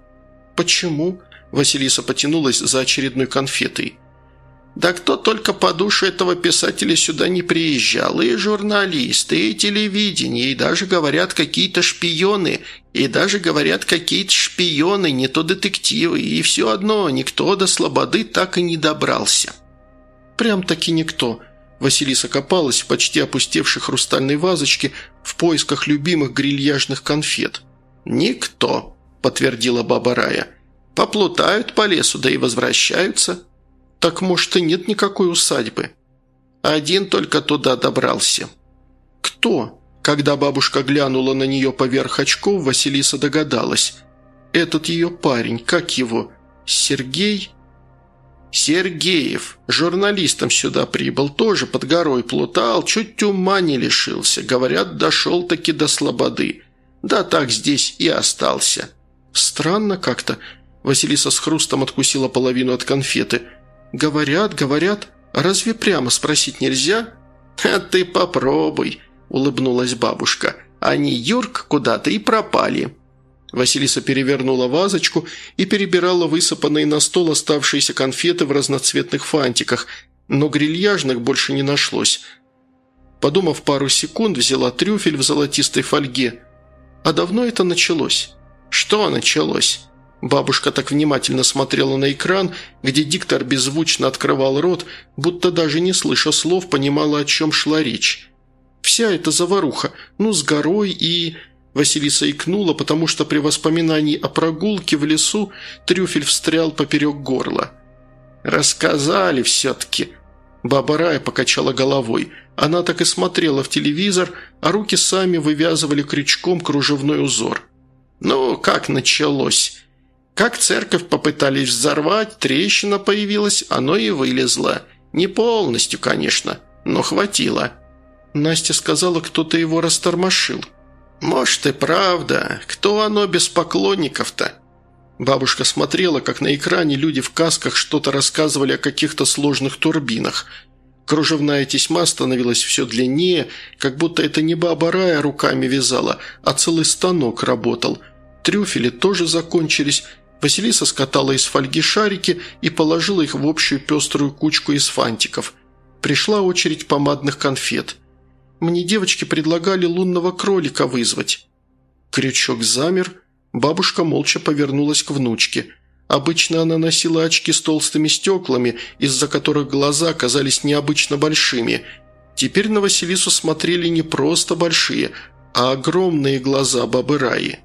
«Почему?» – Василиса потянулась за очередной конфетой. «Да кто только по душе этого писателя сюда не приезжал, и журналисты, и телевидение, и даже, говорят, какие-то шпионы, и даже, говорят, какие-то шпионы, не то детективы, и все одно, никто до слободы так и не добрался». «Прям-таки никто», Василиса копалась в почти опустевшей хрустальной вазочке в поисках любимых грильяжных конфет. «Никто», – подтвердила баба Рая. «Поплутают по лесу, да и возвращаются». «Так, может, и нет никакой усадьбы?» «Один только туда добрался». «Кто?» Когда бабушка глянула на нее поверх очков, Василиса догадалась. «Этот ее парень, как его? Сергей?» «Сергеев. Журналистом сюда прибыл, тоже под горой плутал, чуть ума не лишился. Говорят, дошел таки до слободы. Да так здесь и остался». «Странно как-то». Василиса с хрустом откусила половину от конфеты. «Говорят, говорят. Разве прямо спросить нельзя?» «А ты попробуй», – улыбнулась бабушка. «Они Юрк куда-то и пропали». Василиса перевернула вазочку и перебирала высыпанные на стол оставшиеся конфеты в разноцветных фантиках, но грильяжных больше не нашлось. Подумав пару секунд, взяла трюфель в золотистой фольге. А давно это началось? Что началось? Бабушка так внимательно смотрела на экран, где диктор беззвучно открывал рот, будто даже не слыша слов, понимала, о чем шла речь. Вся эта заваруха, ну, с горой и... Василиса икнула, потому что при воспоминании о прогулке в лесу трюфель встрял поперек горла. «Рассказали все-таки!» Баба Рая покачала головой. Она так и смотрела в телевизор, а руки сами вывязывали крючком кружевной узор. «Ну, как началось?» Как церковь попытались взорвать, трещина появилась, оно и вылезло. Не полностью, конечно, но хватило. Настя сказала, кто-то его растормошил. «Может и правда. Кто оно без поклонников-то?» Бабушка смотрела, как на экране люди в касках что-то рассказывали о каких-то сложных турбинах. Кружевная тесьма становилась все длиннее, как будто это не баба Рая руками вязала, а целый станок работал. Трюфели тоже закончились. Василиса скатала из фольги шарики и положила их в общую пеструю кучку из фантиков. Пришла очередь помадных конфет – мне девочки предлагали лунного кролика вызвать». Крючок замер, бабушка молча повернулась к внучке. Обычно она носила очки с толстыми стеклами, из-за которых глаза казались необычно большими. Теперь на Василису смотрели не просто большие, а огромные глаза бабы Раи.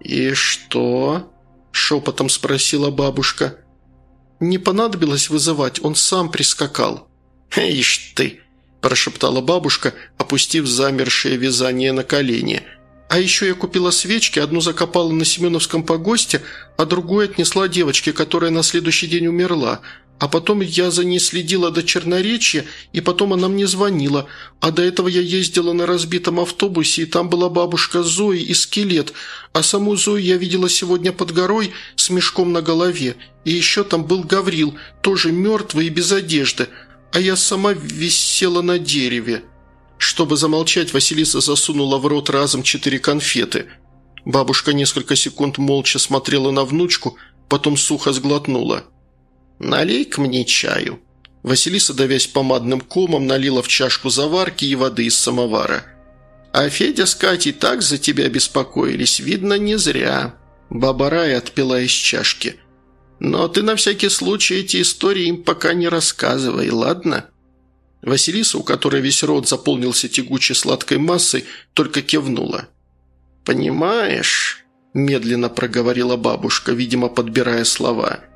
«И что?» – шепотом спросила бабушка. «Не понадобилось вызывать, он сам прискакал». «Ишь ты!» – прошептала бабушка, опустив замершее вязание на колени. «А еще я купила свечки, одну закопала на Семеновском погосте, а другую отнесла девочке, которая на следующий день умерла. А потом я за ней следила до Черноречья, и потом она мне звонила. А до этого я ездила на разбитом автобусе, и там была бабушка Зои и скелет. А саму Зою я видела сегодня под горой с мешком на голове. И еще там был Гаврил, тоже мертвый и без одежды. А я сама висела на дереве». Чтобы замолчать, Василиса засунула в рот разом четыре конфеты. Бабушка несколько секунд молча смотрела на внучку, потом сухо сглотнула – «Налей-ка мне чаю». Василиса, давясь помадным комом, налила в чашку заварки и воды из самовара. «А Федя с Катей так за тебя беспокоились, видно, не зря». Баба Рая отпила из чашки. «Но ты на всякий случай эти истории им пока не рассказывай, ладно?» Василиса, у которой весь рот заполнился тягучей сладкой массой, только кивнула. «Понимаешь», – медленно проговорила бабушка, видимо, подбирая слова –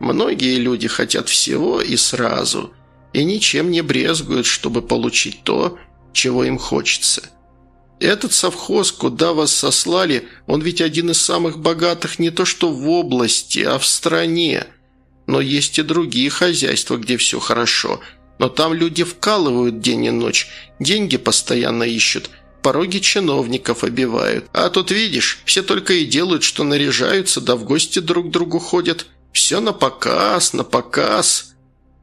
Многие люди хотят всего и сразу, и ничем не брезгуют, чтобы получить то, чего им хочется. Этот совхоз, куда вас сослали, он ведь один из самых богатых не то что в области, а в стране. Но есть и другие хозяйства, где все хорошо. Но там люди вкалывают день и ночь, деньги постоянно ищут, пороги чиновников обивают. А тут, видишь, все только и делают, что наряжаются, да в гости друг к другу ходят – все на показ, на показ.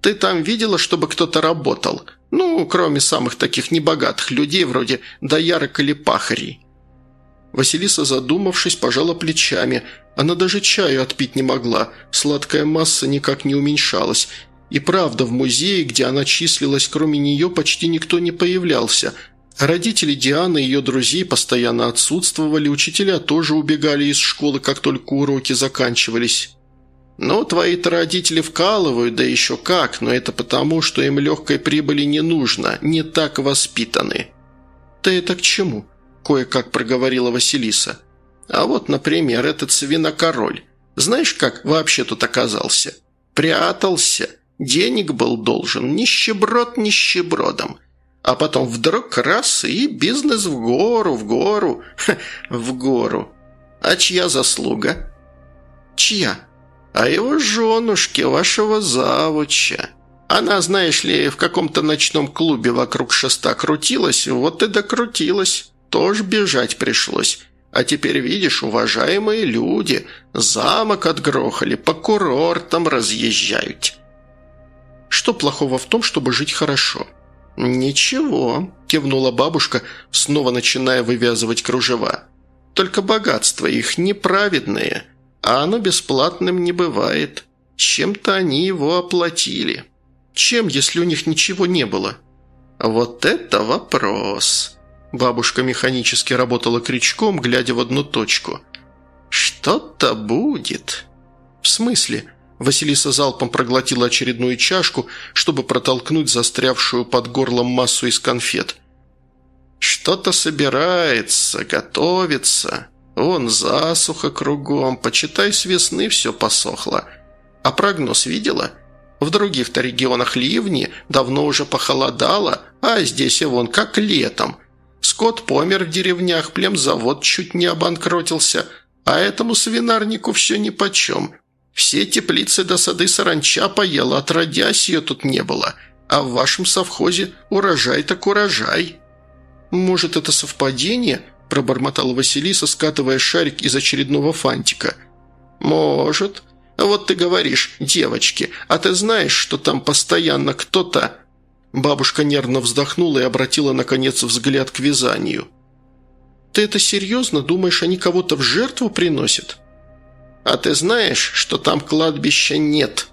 Ты там видела, чтобы кто-то работал? Ну, кроме самых таких небогатых людей, вроде доярок или пахарей». Василиса, задумавшись, пожала плечами. Она даже чаю отпить не могла, сладкая масса никак не уменьшалась. И правда, в музее, где она числилась, кроме нее почти никто не появлялся. Родители Дианы и ее друзей постоянно отсутствовали, учителя тоже убегали из школы, как только уроки заканчивались. «Ну, твои-то родители вкалывают, да еще как, но это потому, что им легкой прибыли не нужно, не так воспитаны». «Ты это к чему?» – кое-как проговорила Василиса. «А вот, например, этот свинокороль. Знаешь, как вообще тут оказался? Прятался. Денег был должен, нищеброд нищебродом. А потом вдруг раз и бизнес в гору, в гору, Ха, в гору. А чья заслуга?» «Чья?» А его женушке, вашего завуча. Она, знаешь ли, в каком-то ночном клубе вокруг шеста крутилась, вот и докрутилась. Тоже бежать пришлось. А теперь, видишь, уважаемые люди, замок отгрохали, по курортам разъезжают. Что плохого в том, чтобы жить хорошо? «Ничего», – кивнула бабушка, снова начиная вывязывать кружева. «Только богатства их неправедные а оно бесплатным не бывает. Чем-то они его оплатили. Чем, если у них ничего не было? Вот это вопрос. Бабушка механически работала крючком, глядя в одну точку. «Что-то будет». «В смысле?» Василиса залпом проглотила очередную чашку, чтобы протолкнуть застрявшую под горлом массу из конфет. «Что-то собирается, готовится. Вон засуха кругом, почитай, с весны все посохло. А прогноз видела? В других-то регионах ливни давно уже похолодало, а здесь и вон как летом. Скот помер в деревнях, племзавод чуть не обанкротился, а этому свинарнику все нипочем. Все теплицы до сады саранча поела, отродясь ее тут не было. А в вашем совхозе урожай так урожай. Может, это совпадение?» – пробормотала Василиса, скатывая шарик из очередного фантика. «Может. Вот ты говоришь, девочки, а ты знаешь, что там постоянно кто-то...» Бабушка нервно вздохнула и обратила, наконец, взгляд к вязанию. «Ты это серьезно? Думаешь, они кого-то в жертву приносят?» «А ты знаешь, что там кладбища нет?»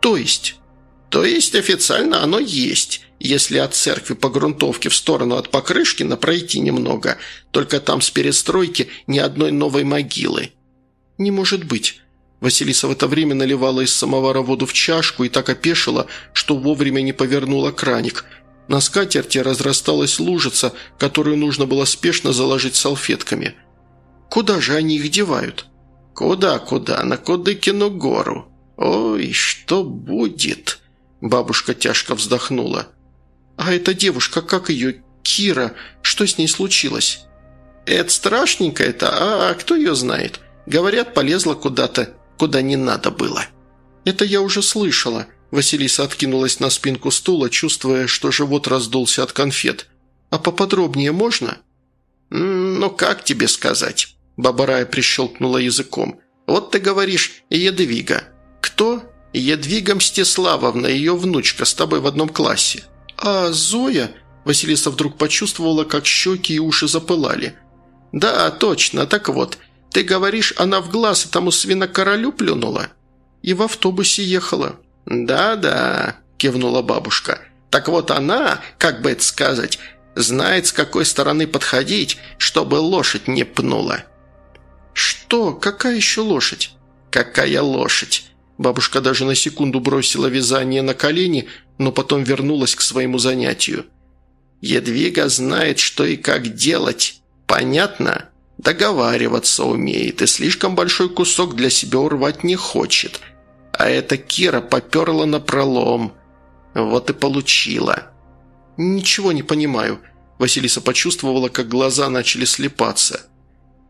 «То есть?» «То есть официально оно есть. Если от церкви по грунтовке в сторону от Покрышкина пройти немного, только там с перестройки ни одной новой могилы». «Не может быть». Василиса в это время наливала из самовара воду в чашку и так опешила, что вовремя не повернула краник. На скатерти разрасталась лужица, которую нужно было спешно заложить салфетками. куда же они их девают?» «Куда-куда? На Кудыкину гору. Ой, что будет?» Бабушка тяжко вздохнула. «А эта девушка, как ее? Кира? Что с ней случилось?» «Это страшненько-то, а, а кто ее знает? Говорят, полезла куда-то, куда не надо было». «Это я уже слышала». Василиса откинулась на спинку стула, чувствуя, что живот раздулся от конфет. «А поподробнее можно?» «Ну, как тебе сказать?» Бабарая прищелкнула языком. «Вот ты говоришь, Едвига». «Кто?» «Едвига Мстиславовна, ее внучка, с тобой в одном классе». «А Зоя?» Василиса вдруг почувствовала, как щеки и уши запылали. «Да, точно, так вот. Ты говоришь, она в глаз этому свинокоролю плюнула?» «И в автобусе ехала». «Да-да», – кивнула бабушка. «Так вот она, как бы это сказать, знает, с какой стороны подходить, чтобы лошадь не пнула». «Что? Какая еще лошадь?» «Какая лошадь?» Бабушка даже на секунду бросила вязание на колени, но потом вернулась к своему занятию. «Едвига знает, что и как делать. Понятно? Договариваться умеет и слишком большой кусок для себя урвать не хочет. А эта Кира поперла на пролом. Вот и получила». «Ничего не понимаю». Василиса почувствовала, как глаза начали слепаться.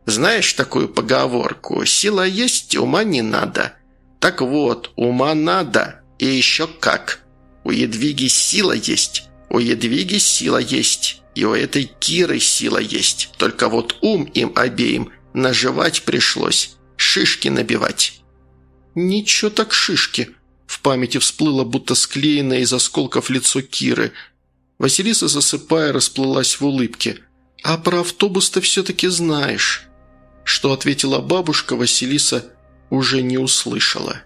«Знаешь такую поговорку? Сила есть, ума не надо. Так вот, ума надо, и еще как. У Едвиги сила есть, у Едвиги сила есть, и у этой Киры сила есть. Только вот ум им обеим наживать пришлось, шишки набивать». «Ничего так шишки», в памяти всплыло, будто склеенное из осколков лицо Киры. Василиса, засыпая, расплылась в улыбке. «А про автобус ты все-таки знаешь». Что ответила бабушка, Василиса уже не услышала.